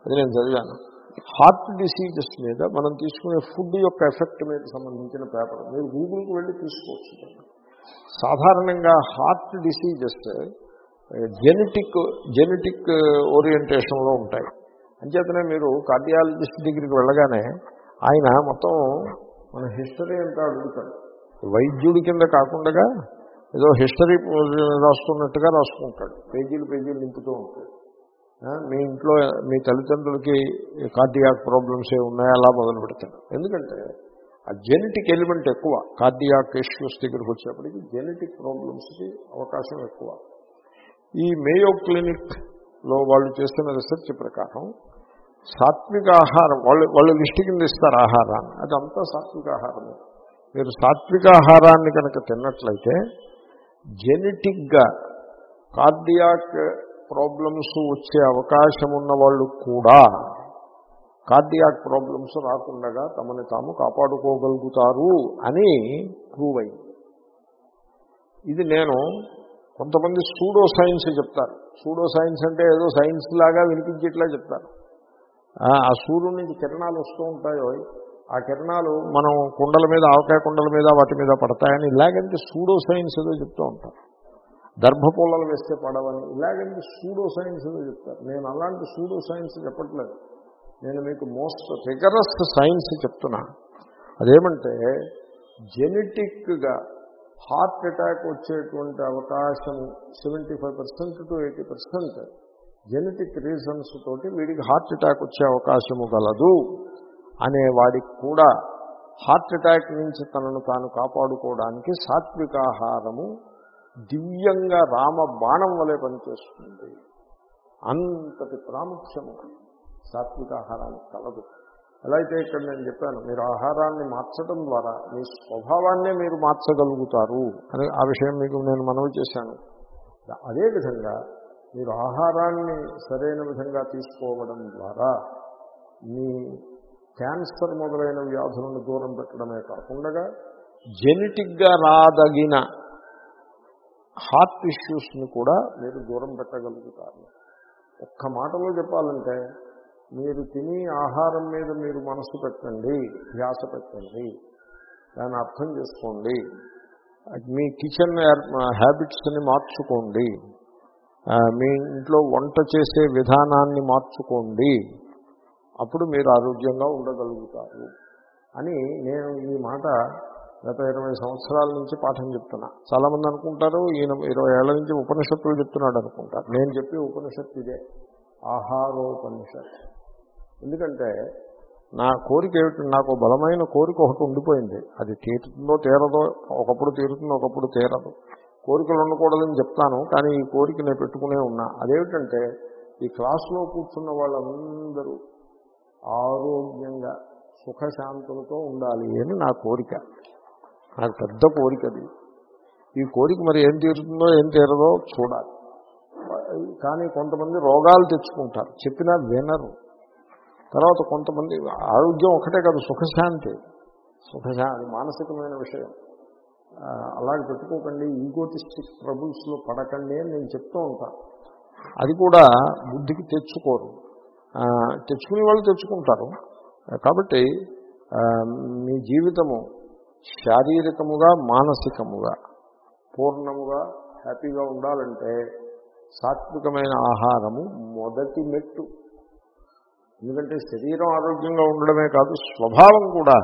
అది నేను చదివాను. హార్ట్ డిసీజెస్ మీద మనం తీసుకునే ఫుడ్ యొక్క ఎఫెక్ట్ మీద సంబంధించిన పేపర్. మీరు గూగుల్కి వెళ్ళి తీసుకోవచ్చు. సాధారణంగా హార్ట్ డిసీజెస్ జెనెటిక్ జెనెటిక్ ఓరియంటేషన్లో ఉంటాయి. అంచేతనే మీరు కార్డియాలజిస్ట్ దగ్గరికి వెళ్ళగానే ఆయన మొత్తం మన హిస్టరీ అంతా అడుగుతాడు. వైద్యుడి కింద కాకుండా ఏదో హిస్టరీ రాసుకున్నట్టుగా రాసుకుంటాడు. పేజీలు పేజీలు నింపుతూ ఉంటాడు. మీ ఇంట్లో మీ తల్లిదండ్రులకి కార్డియాక్ ప్రాబ్లమ్స్ ఏ ఉన్నాయో అలా మొదలు పెడతాడు. ఎందుకంటే ఆ జెనెటిక్ ఎలిమెంట్ ఎక్కువ. కార్డియాక్ ఇష్యూస్ దగ్గరికి వచ్చేప్పటికి జెనెటిక్ ప్రాబ్లమ్స్కి అవకాశం ఎక్కువ. ఈ మేయో క్లినిక్లో వాళ్ళు చేస్తున్న రీసెర్చ్ ప్రకారం సాత్విక ఆహారం వాళ్ళు వాళ్ళు లిస్ట్ కింద ఇస్తారు ఆహారాన్ని. అదంతా సాత్విక ఆహారమే. మీరు సాత్విక ఆహారాన్ని కనుక తిన్నట్లయితే జెనెటిక్గా కార్డియాక్ ప్రాబ్లమ్స్ వచ్చే అవకాశం ఉన్న వాళ్ళు కూడా కార్డియాక్ ప్రాబ్లమ్స్ రాకుండా తమని తాము కాపాడుకోగలుగుతారు అని ప్రూవ్ అయింది. ఇది నేను కొంతమంది సూడో సైన్స్ చెప్తారు. సూడో సైన్స్ అంటే ఏదో సైన్స్ లాగా వినిపించేట్లా చెప్తారు. ఆ సూర్యుడి నుంచి కిరణాలు వస్తూ ఉంటాయో ఆ కిరణాలు మనం కుండల మీద ఆవకాయ కుండల మీద వాటి మీద పడతాయని ఇలాగంటే సూడో సైన్స్ ఏదో చెప్తూ ఉంటారు. దర్భపూలలు వేస్తే పడవని ఇలాగంటే సూడో సైన్స్ ఏదో చెప్తారు. నేను అలాంటి సూడో సైన్స్ చెప్పట్లేదు. నేను మీకు మోస్ట్ రిగరస్ సైన్స్ చెప్తున్నా. అదేమంటే జెనెటిక్గా హార్ట్ అటాక్ వచ్చేటువంటి అవకాశం seventy five percent to eighty percent genetic reasons తోటి వీడికి హార్ట్ అటాక్ వచ్చే అవకాశము గలదు. అనే వాడికి కూడా హార్ట్ అటాక్ నుంచి తనను తాను కాపాడుకోవడానికి సాత్వికాహారము దివ్యంగా రామ బాణం వలె పనిచేస్తుంది. అంతటి ప్రాముఖ్యము. సాత్వికాహారానికి కలదు. ఎలా అయితే ఇక్కడ నేను చెప్పాను మీరు ఆహారాన్ని మార్చడం ద్వారా మీ స్వభావాన్నే మీరు మార్చగలుగుతారు అని ఆ విషయం మీకు నేను మనవి చేశాను. అదేవిధంగా మీరు ఆహారాన్ని సరైన విధంగా తీసుకోవడం ద్వారా మీ క్యాన్సర్ మొదలైన వ్యాధులను దూరం పెట్టడమే కాకుండా జెనెటిక్గా రాదగిన హార్ట్ ఇష్యూస్ని కూడా మీరు దూరం పెట్టగలుగుతారు. ఒక్క మాటలో చెప్పాలంటే మీరు తిని ఆహారం మీద మీరు మనసు పెట్టండి ధ్యాస పెట్టండి దాన్ని అర్థం చేసుకోండి మీ కిచెన్ హ్యాబిట్స్ని మార్చుకోండి మీ ఇంట్లో వంట చేసే విధానాన్ని మార్చుకోండి అప్పుడు మీరు ఆరోగ్యంగా ఉండగలుగుతారు. అని నేను ఈ మాట గత ఇరవై సంవత్సరాల నుంచి పాఠం చెప్తున్నా. చాలామంది అనుకుంటారు ఈయన ఇరవై ఏళ్ళ నుంచి ఉపనిషత్తులు చెప్తున్నాడు అనుకుంటారు నేను చెప్పే ఉపనిషత్తు ఇదే ఆహారోపనిషత్. ఎందుకంటే నా కోరిక ఏమిటి నాకు బలమైన కోరిక ఒకటి ఉండిపోయింది. అది తీరుతుందో తీరదో ఒకప్పుడు తీరుతుందో ఒకప్పుడు తీరదు. కోరికలు ఉండకూడదని చెప్తాను కానీ ఈ కోరిక నేను పెట్టుకునే ఉన్నా. అదేమిటంటే ఈ క్లాసులో కూర్చున్న వాళ్ళందరూ ఆరోగ్యంగా సుఖశాంతులతో ఉండాలి అని నా కోరిక. నాకు పెద్ద కోరిక అది. ఈ కోరిక మరి ఏం తీరుతుందో ఏం తీరదో చూడాలి. కానీ కొంతమంది రోగాలు తెచ్చుకుంటారు. చెప్పినా వినరు. తర్వాత కొంతమంది ఆరోగ్యం ఒకటే కాదు సుఖశాంతి. సుఖశాంతి మానసికమైన విషయం. అలాగే పెట్టుకోకండి ఈగోటిస్టిక్ ట్రబుల్స్లో పడకండి అని నేను చెప్తూ ఉంటాను. అది కూడా బుద్ధికి తెచ్చుకోరు. తెచ్చుకునే వాళ్ళు తెచ్చుకుంటారు. కాబట్టి మీ జీవితము శారీరకముగా మానసికముగా పూర్ణముగా హ్యాపీగా ఉండాలంటే సాత్వికమైన ఆహారము మొదటి మెట్టు. ఎందుకంటే శరీరం ఆరోగ్యంగా ఉండడమే కాదు స్వభావం కూడా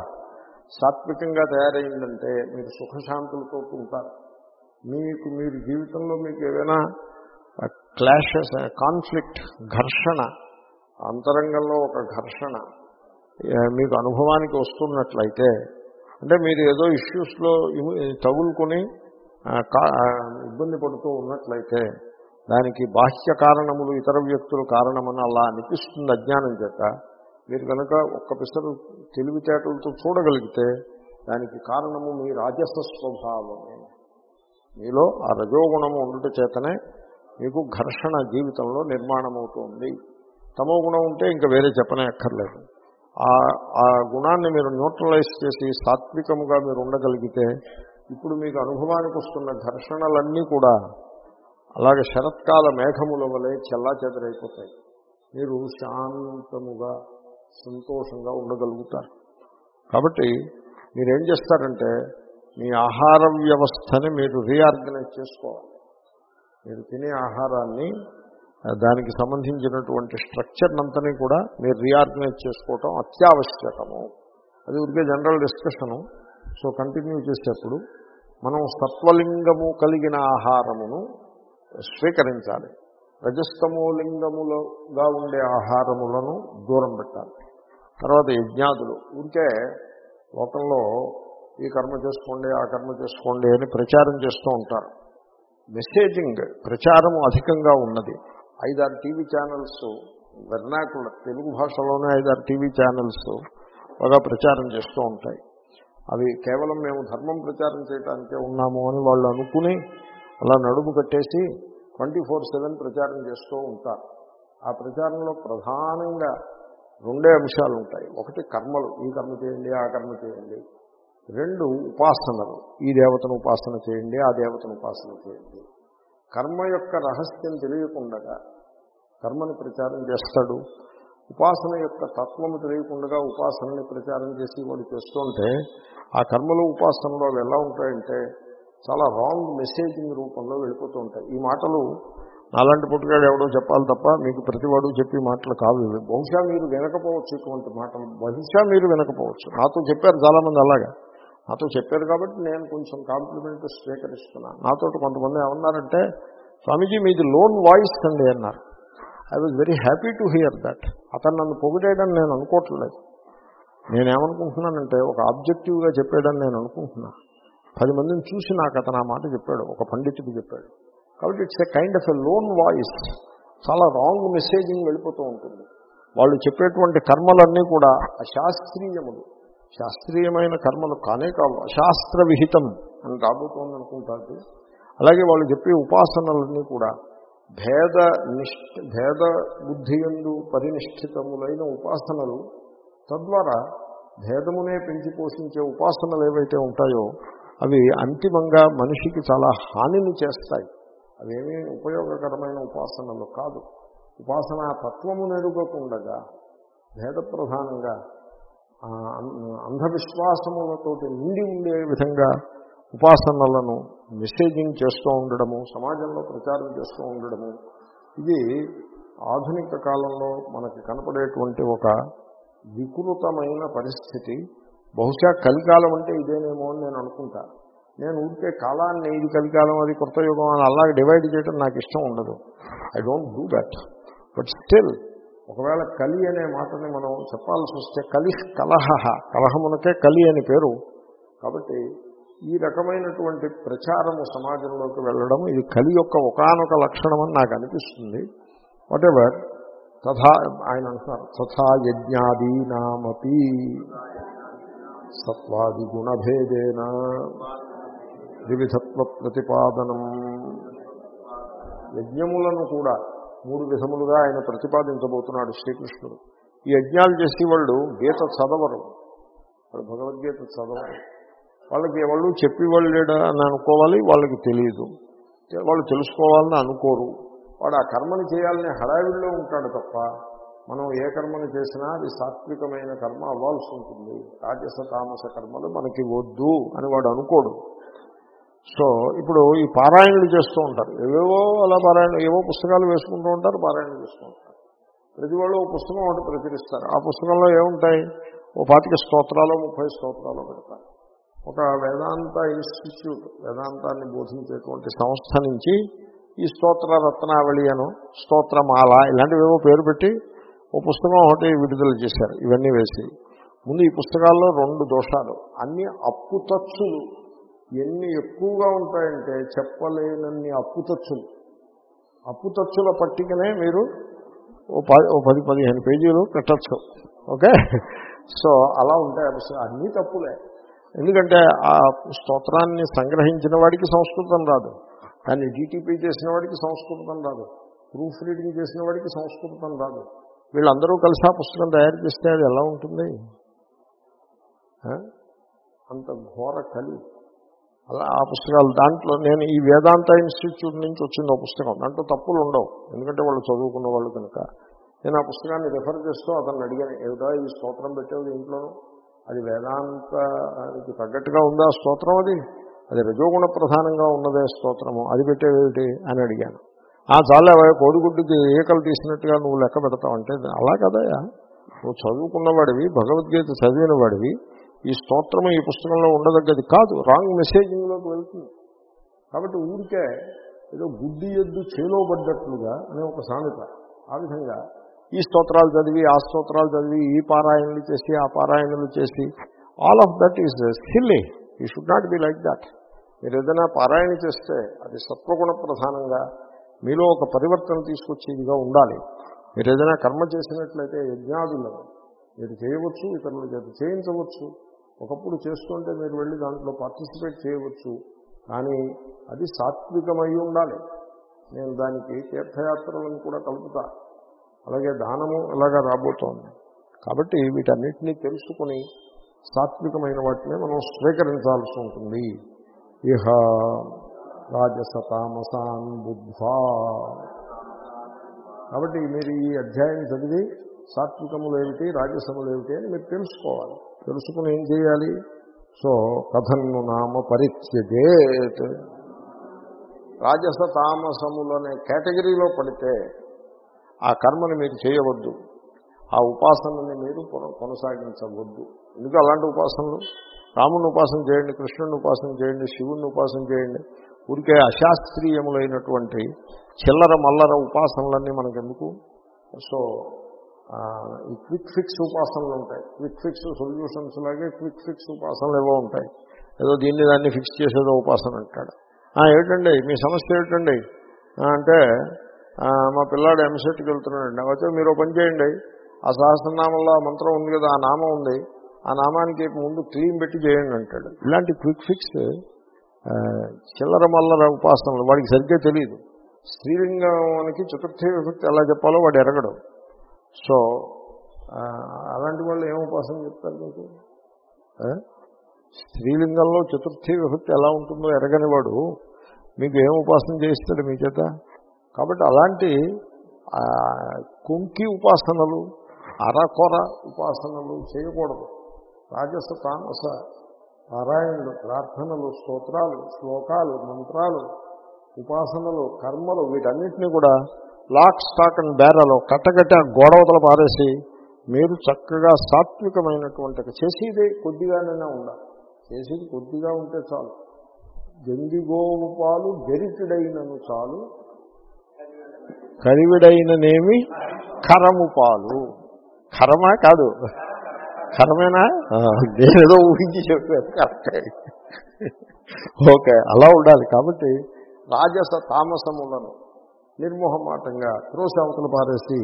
సాత్వికంగా తయారైందంటే మీరు సుఖశాంతులతో ఉంటారు. మీకు మీరు జీవితంలో మీకు ఏదైనా క్లాషెస్ కాన్ఫ్లిక్ట్ ఘర్షణ అంతరంగంలో ఒక ఘర్షణ మీకు అనుభవానికి వస్తున్నట్లయితే అంటే మీరు ఏదో ఇష్యూస్లో తగులుకొని ఇబ్బంది పడుతూ ఉన్నట్లయితే దానికి బాహ్య కారణములు ఇతర వ్యక్తులు కారణమని అలా అనిపిస్తుంది అజ్ఞానం చేత. మీరు కనుక ఒక్క పిసరు తెలివితేటలతో చూడగలిగితే దానికి కారణము మీ రాజస స్వభావమే. మీలో ఆ రజోగుణము ఉండట చేతనే మీకు ఘర్షణ జీవితంలో నిర్మాణమవుతుంది. తమో గుణం ఉంటే ఇంకా వేరే చెప్పనే అక్కర్లేదు ఆ గుణాన్ని మీరు న్యూట్రలైజ్ చేసి సాత్వికముగా మీరు ఉండగలిగితే ఇప్పుడు మీకు అనుభవానికి వస్తున్న ఘర్షణలన్నీ కూడా అలాగే శరత్కాల మేఘముల వలె చెల్లా చెదరైపోతాయి మీరు శాంతముగా సంతోషంగా ఉండగలుగుతారు. కాబట్టి మీరేం చేస్తారంటే మీ ఆహార వ్యవస్థని మీరు రీఆర్గనైజ్ చేసుకోవాలి. మీరు తినే ఆహారాన్ని దానికి సంబంధించినటువంటి స్ట్రక్చర్నంతని కూడా మీరు రీఆర్గనైజ్ చేసుకోవటం అత్యావశ్యకము. అది ఉరికే జనరల్ డిస్కషను సో కంటిన్యూ చేసేప్పుడు మనం సత్వలింగము కలిగిన ఆహారమును స్వీకరించాలి. రజస్తమో లింగములుగా ఉండే ఆహారములను దూరం పెట్టాలి. తర్వాత యజ్ఞాదులు. ఉంటే లోకంలో ఈ కర్మ చేసుకోండి ఆ కర్మ చేసుకోండి అని ప్రచారం చేస్తూ ఉంటారు. మెసేజింగ్ ప్రచారము అధికంగా ఉన్నది. ఐదారు టీవీ ఛానల్స్ వెర్నాకుల తెలుగు భాషలోనే ఐదారు టీవీ ఛానల్స్ బాగా ప్రచారం చేస్తూ ఉంటాయి. అవి కేవలం మేము ధర్మం ప్రచారం చేయడానికే ఉన్నాము అని వాళ్ళు అనుకుని అలా నడుము కట్టేసి ట్వంటీ ఫోర్ సెవెన్ ప్రచారం చేస్తూ ఉంటారు. ఆ ప్రచారంలో ప్రధానంగా రెండే అంశాలు ఉంటాయి. ఒకటి కర్మలు ఈ కర్మ చేయండి ఆ కర్మ చేయండి. రెండు ఉపాసనలు ఈ దేవతను ఉపాసన చేయండి ఆ దేవతను ఉపాసన చేయండి. కర్మ యొక్క రహస్యం తెలియకుండా కర్మని ప్రచారం చేస్తాడు. ఉపాసన యొక్క తత్వము తెలియకుండా ఉపాసనని ప్రచారం చేసి వాడు చేస్తుంటే ఆ కర్మలు ఉపాసనలో అవి ఎలా ఉంటాయంటే చాలా రాంగ్ మెసేజింగ్ రూపంలో వెళ్ళిపోతూ ఉంటాయి. ఈ మాటలు నాలాంటి పుట్టుగాడు ఎవడో చెప్పాలి తప్ప మీకు ప్రతివాడు చెప్పి మాటలు కావు బహుశా మీరు వినకపోవచ్చు ఇటువంటి మాటలు. బహుశా మీరు వినకపోవచ్చు. నాతో చెప్పారు చాలామంది అలాగా. నాతో చెప్పారు కాబట్టి నేను కొంచెం కాంప్లిమెంట్ స్వీకరిస్తున్నాను. నాతో కొంతమంది ఏమన్నారంటే స్వామీజీ మీది లోన్ వాయిస్ అండి అన్నారు. I was very happy to hear that అతను నన్ను పొగిడేయడం నేను అనుకోవట్లేదు. నేనేమనుకుంటున్నానంటే ఒక ఆబ్జెక్టివ్గా చెప్పాడని నేను అనుకుంటున్నా పది మందిని చూసి నాకు అతను ఆ మాట చెప్పాడు ఒక పండితుడు చెప్పాడు. కాబట్టి it's a kind of a lone voice చాలా రాంగ్ మెసేజింగ్ వెళ్ళిపోతూ ఉంటుంది. వాళ్ళు చెప్పేటువంటి కర్మలన్నీ కూడా అశాస్త్రీయములు. శాస్త్రీయమైన కర్మలు కానే కావు. అశాస్త్ర విహితం అని రాబోతోంది అనుకుంటారు అలాగే వాళ్ళు చెప్పే ఉపాసనలన్నీ కూడా భేద నిష్ఠ భేద బుద్ధియందు పరినిష్ఠితములైన ఉపాసనలు తద్వారా భేదమునే పెంచి పోషించే ఉపాసనలు ఏవైతే ఉంటాయో అవి అంతిమంగా మనిషికి చాలా హానిని చేస్తాయి. అవేమీ ఉపయోగకరమైన ఉపాసనలు కాదు. ఉపాసనా తత్వము నెరుగకుండగా భేద ప్రధానంగా అంధవిశ్వాసములతోటి నిండి ఉండే విధంగా ఉపాసనలను మెసేజింగ్ చేస్తూ ఉండడము సమాజంలో ప్రచారం చేస్తూ ఉండడము ఇది ఆధునిక కాలంలో మనకి కనపడేటువంటి ఒక వికృతమైన పరిస్థితి. బహుశా కలికాలం అంటే ఇదేనేమో అని నేను అనుకుంటా. నేను ఊరికే కాలాన్ని ఇది కలికాలం అది కొత్త యుగం అని అలాగే డివైడ్ చేయడం నాకు ఇష్టం ఉండదు. I don't do that. But still ఒకవేళ కలి అనే మాటని మనం చెప్పాల్సి వస్తే కలి కలహ కలహమునకే కలి అని పేరు. కాబట్టి ఈ రకమైనటువంటి ప్రచారము సమాజంలోకి వెళ్ళడం ఇది కలి యొక్క ఒకనొక లక్షణం అని నాకు అనిపిస్తుంది. వాటెవర్ తథా ఆయన అంటున్నారు తథా యజ్ఞాదీనామపి సత్వాది గుణభేదేన వివిధత్వ ప్రతిపాదనం. యజ్ఞములను కూడా మూడు విధములుగా ఆయన ప్రతిపాదించబోతున్నాడు శ్రీకృష్ణుడు. ఈ యజ్ఞాలు చేసే వాళ్ళు గీత చదవరు. వాళ్ళు భగవద్గీత చదవరు. వాళ్ళకి వాళ్ళు చెప్పేవాళ్ళు లేడా అని అనుకోవాలి వాళ్ళకి తెలియదు వాళ్ళు తెలుసుకోవాలని అనుకోరు. వాడు ఆ కర్మని చేయాలనే హడావిడిలో ఉంటాడు తప్ప మనం ఏ కర్మని చేసినా అది సాత్వికమైన కర్మ అవ్వాల్సి ఉంటుంది. రాజస తామస కర్మలు మనకి వద్దు అని వాడు అనుకోడు. సో ఇప్పుడు ఈ పారాయణలు చేస్తూ ఉంటారు. ఏవేవో అలా పారాయణ ఏవో పుస్తకాలు వేసుకుంటూ ఉంటారు పారాయణలు చేస్తూ ఉంటారు. ప్రతి వాళ్ళు ఓ పుస్తకం ఒకటి ప్రచురిస్తారు. ఆ పుస్తకంలో ఏముంటాయి? ఓ పాతిక స్తోత్రాలు ముప్పై స్తోత్రాలు పెడతారు. ఒక వేదాంత ఇన్స్టిట్యూట్ వేదాంతాన్ని బోధించేటువంటి సంస్థ నుంచి ఈ స్తోత్ర రత్నావళి అను స్తోత్రమాల ఇలాంటివేవో పేరు పెట్టి ఓ పుస్తకం ఒకటి విడుదల చేశారు. ఇవన్నీ వేసి. ముందు ఈ పుస్తకాల్లో రెండు దోషాలు. అన్ని అప్పుతచ్చులు ఎన్ని ఎక్కువగా ఉంటాయంటే చెప్పలేనన్ని అప్పుతచ్చులు అప్పుతచ్చుల పట్టికనే మీరు ఓ పది ఓ పది పదిహేను పేజీలు కట్టచ్చు. ఓకే? సో అలా ఉంటాయి అన్నీ తప్పులే. ఎందుకంటే ఆ స్తోత్రాన్ని సంగ్రహించిన వాడికి సంస్కృతం రాదు. దాన్ని డిటిపి చేసిన వాడికి సంస్కృతం రాదు. ప్రూఫ్ రీడింగ్ చేసిన వాడికి సంస్కృతం రాదు. వీళ్ళందరూ కలిసి ఆ పుస్తకం తయారు చేస్తే అది ఎలా ఉంటుంది? అంత ఘోర కలి. అలా ఆ పుస్తకాలు దాంట్లో నేను ఈ వేదాంత ఇన్స్టిట్యూట్ నుంచి వచ్చింది ఒక పుస్తకం. దాంట్లో తప్పులు ఉండవు. ఎందుకంటే వాళ్ళు చదువుకున్న వాళ్ళు కనుక. నేను ఆ పుస్తకాన్ని రిఫర్ చేస్తూ అతను అడిగాను ఏమిటో ఈ స్తోత్రం పెట్టేది ఇంట్లోనూ అది వేదాంతానికి తగ్గట్టుగా ఉందా స్తోత్రం అది? అది రజోగుణ ప్రధానంగా ఉన్నదే స్తోత్రము. అది పెట్టేవేమిటి? అని అడిగాను. ఆ చాలా కోడిగుడ్డుకి ఏకలు తీసినట్టుగా నువ్వు లెక్క పెడతావు. అంటే అలా కదయా నువ్వు చదువుకున్నవాడివి భగవద్గీత చదివిన వాడివి ఈ స్తోత్రం ఈ పుస్తకంలో ఉండదగ్గది కాదు. రాంగ్ మెసేజింగ్లోకి వెళ్తుంది. కాబట్టి ఊరికే ఏదో గుడ్డి ఎద్దు చేలోబడ్డట్లుగా అనే ఒక సామెత. ఆ విధంగా ఈ స్తోత్రాలు చదివి ఆ స్తోత్రాలు చదివి ఈ పారాయణలు చేసి ఆ పారాయణలు చేసి all of that is silly. You should not be like that. మీరు ఏదైనా పారాయణ చేస్తే అది సత్వగుణ ప్రధానంగా మీలో ఒక పరివర్తన తీసుకొచ్చేదిగా ఉండాలి. మీరు ఏదైనా కర్మ చేసినట్లయితే యజ్ఞాదులను మీరు చేయవచ్చు ఇతరుల చేత చేయించవచ్చు. ఒకప్పుడు చేస్తుంటే మీరు వెళ్ళి దాంట్లో పార్టిసిపేట్ చేయవచ్చు కానీ అది సాత్వికమై ఉండాలి. నేను దానికి తీర్థయాత్రలను కూడా కలుపుతా. అలాగే దానము అలాగా రాబోతోంది. కాబట్టి వీటన్నిటినీ తెలుసుకుని సాత్వికమైన వాటిని మనం స్వీకరించాల్సి ఉంటుంది. ఇహ రాజసతామసాన్ బుద్ధ్వా. కాబట్టి మీరు ఈ అధ్యాయం చదివి సాత్వికములు ఏమిటి రాజసములు ఏమిటి అని మీరు తెలుసుకోవాలి. తెలుసుకుని ఏం చేయాలి? సో కథన్ను నామ పరిత్యజేత్ రాజస తామసములనే కేటగిరీలో పడితే ఆ కర్మని మీరు చేయవద్దు. ఆ ఉపాసనని మీరు కొనసాగించవద్దు. ఎందుకు అలాంటి ఉపాసనలు? రాముడిని ఉపాసన చేయండి కృష్ణుడిని ఉపాసన చేయండి శివుణ్ణి ఉపాసన చేయండి. ఊరికే అశాస్త్రీయములైనటువంటి చిల్లర మల్లర ఉపాసనలన్నీ మనకెందుకు? సో ఈ క్విక్ ఫిక్స్ ఉపాసనలు ఉంటాయి. క్విక్ ఫిక్స్ సొల్యూషన్స్ లాగే క్విక్ ఫిక్స్ ఉపాసనలు ఏవో ఉంటాయి. ఏదో దీన్ని దాన్ని ఫిక్స్ చేసేదో ఉపాసన అంటాడు. ఏమిటండి? మీ సమస్య ఏమిటండి? అంటే మా పిల్లాడు ఎంసెట్కి వెళ్తున్నాడండి. అయితే మీరు పని చేయండి. ఆ సహస్రనామంలో ఆ మంత్రం ఉంది కదా ఆ నామం ఉంది. ఆ నామానికి ముందు క్లీన్ పెట్టి చేయండి అంటాడు. ఇలాంటి క్విక్ ఫిక్స్ చిల్లర మల్లర ఉపాసనలు వాడికి సరిగ్గా తెలియదు స్త్రీలింగానికి చతుర్థి విభక్తి ఎలా చెప్పాలో వాడు ఎరగడం. సో అలాంటి వాళ్ళు ఏం ఉపాసన చెప్తారు మీకు? స్త్రీలింగంలో చతుర్థి విభక్తి ఎలా ఉంటుందో ఎరగని వాడు మీకు ఏం ఉపాసన చేయిస్తాడు మీ చేత? కాబట్టి అలాంటి కుంకి ఉపాసనలు అరకొర ఉపాసనలు చేయకూడదు. రాజస తామస పారాయణలు ప్రార్థనలు స్తోత్రాలు శ్లోకాలు మంత్రాలు ఉపాసనలు కర్మలు వీటన్నిటినీ కూడా లాక్ స్టాక్ అండ్ బ్యారలో కట్టకట్ట గోడవతలు పారేసి మీరు చక్కగా సాత్వికమైనటువంటి చేసేది కొద్దిగానైనా ఉండాలి. చేసేది కొద్దిగా ఉంటే చాలు. గంగిగోవు పాలు గరిటెడైనను చాలు. కరివిడైననేమి? కరము పాలు. కరమా కాదు. కరమేనా? నేనేదో ఊహించి చెప్పాను. కరెక్టే. ఓకే అలా ఉండాలి. కాబట్టి రాజస తామసములను నిర్మోహమాటంగా త్రోసి అవతల పారేసి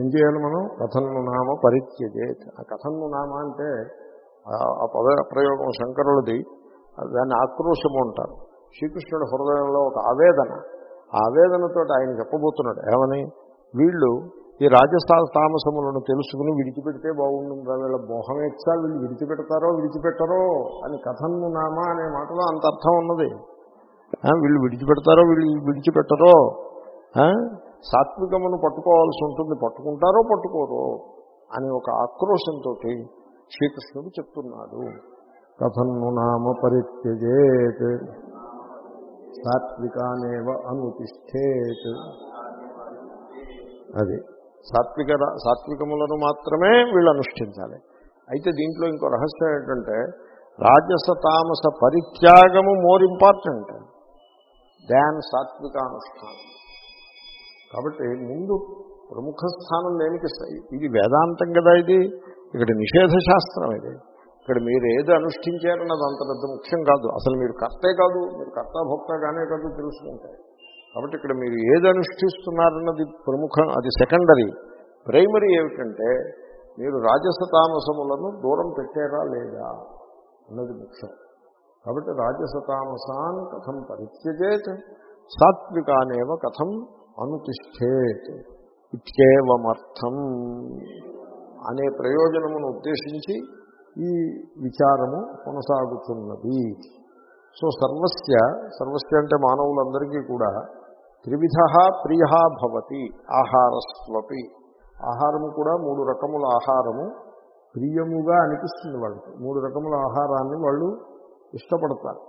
ఏం చేయాలి మనం? కథన్ను నామ పరిత్యజేత్ ఆ కథన్ను నామ అంటే ఆ- పద ప్రయోగం శంకరులది. దాన్ని ఆక్రోశము అంటారు. శ్రీకృష్ణుడి హృదయంలో ఒక ఆవేదన. ఆ ఆవేదనతో ఆయన చెప్పబోతున్నాడు. ఏమని? వీళ్ళు ఈ రాజస్థాన తామసములను తెలుసుకుని విడిచిపెడితే బాగుంటుందా వీళ్ళ మోహమేచ్చా వీళ్ళు విడిచిపెడతారో విడిచిపెట్టరో అని కథన్ను నామ అనే మాటలో అంత అర్థం ఉన్నది. వీళ్ళు విడిచిపెడతారో వీళ్ళు విడిచిపెట్టరో సాత్వికమును పట్టుకోవాల్సి ఉంటుంది. పట్టుకుంటారో పట్టుకోరో అని ఒక ఆక్రోశంతో శ్రీకృష్ణుడు చెప్తున్నాడు. కథన్ను నామ పరిత్యజేత్. సాత్వికానేవ అనుతిష్టేత్ అది. సాత్విక సాత్వికములను మాత్రమే వీళ్ళు అనుష్ఠించాలి. అయితే దీంట్లో ఇంకో రహస్యం ఏంటంటే రాజస తామస పరిత్యాగము మోర్ ఇంపార్టెంట్. దాన్ సాత్వికానుష్ఠానం కాబట్టి ముందు ప్రముఖ స్థానం దేనికి? ఇది వేదాంతం కదా ఇది. ఇక్కడ నిషేధ శాస్త్రం ఇది. ఇక్కడ మీరు ఏది అనుష్ఠించారన్నది అంత పెద్ద ముఖ్యం కాదు. అసలు మీరు కర్తే కాదు మీరు కర్త కానే కాదు తెలుసుకుంటారు కాబట్టి ఇక్కడ మీరు ఏది అనుష్ఠిస్తున్నారన్నది ప్రముఖం అది సెకండరీ ప్రైమరీ ఏమిటంటే మీరు రాజస తామసములను దూరం పెట్టారా లేదా అన్నది ముఖ్యం. కాబట్టి రాజస తామసాన్ కథం పరిత్యజేత్ సాత్వికానేవ కథం అనుతిష్ఠేత్ ఇత్యేవమర్థం అనే ప్రయోజనమును ఉద్దేశించి ఈ విచారము కొనసాగుతున్నది. సో సర్వస్య సర్వస్య అంటే మానవులందరికీ కూడా త్రివిధ ప్రియ భవతి ఆహారస్వపి. ఆహారము కూడా మూడు రకముల ఆహారము ప్రియముగా అనిపిస్తుంది వాళ్ళకి. మూడు రకముల ఆహారాన్ని వాళ్ళు ఇష్టపడతారు.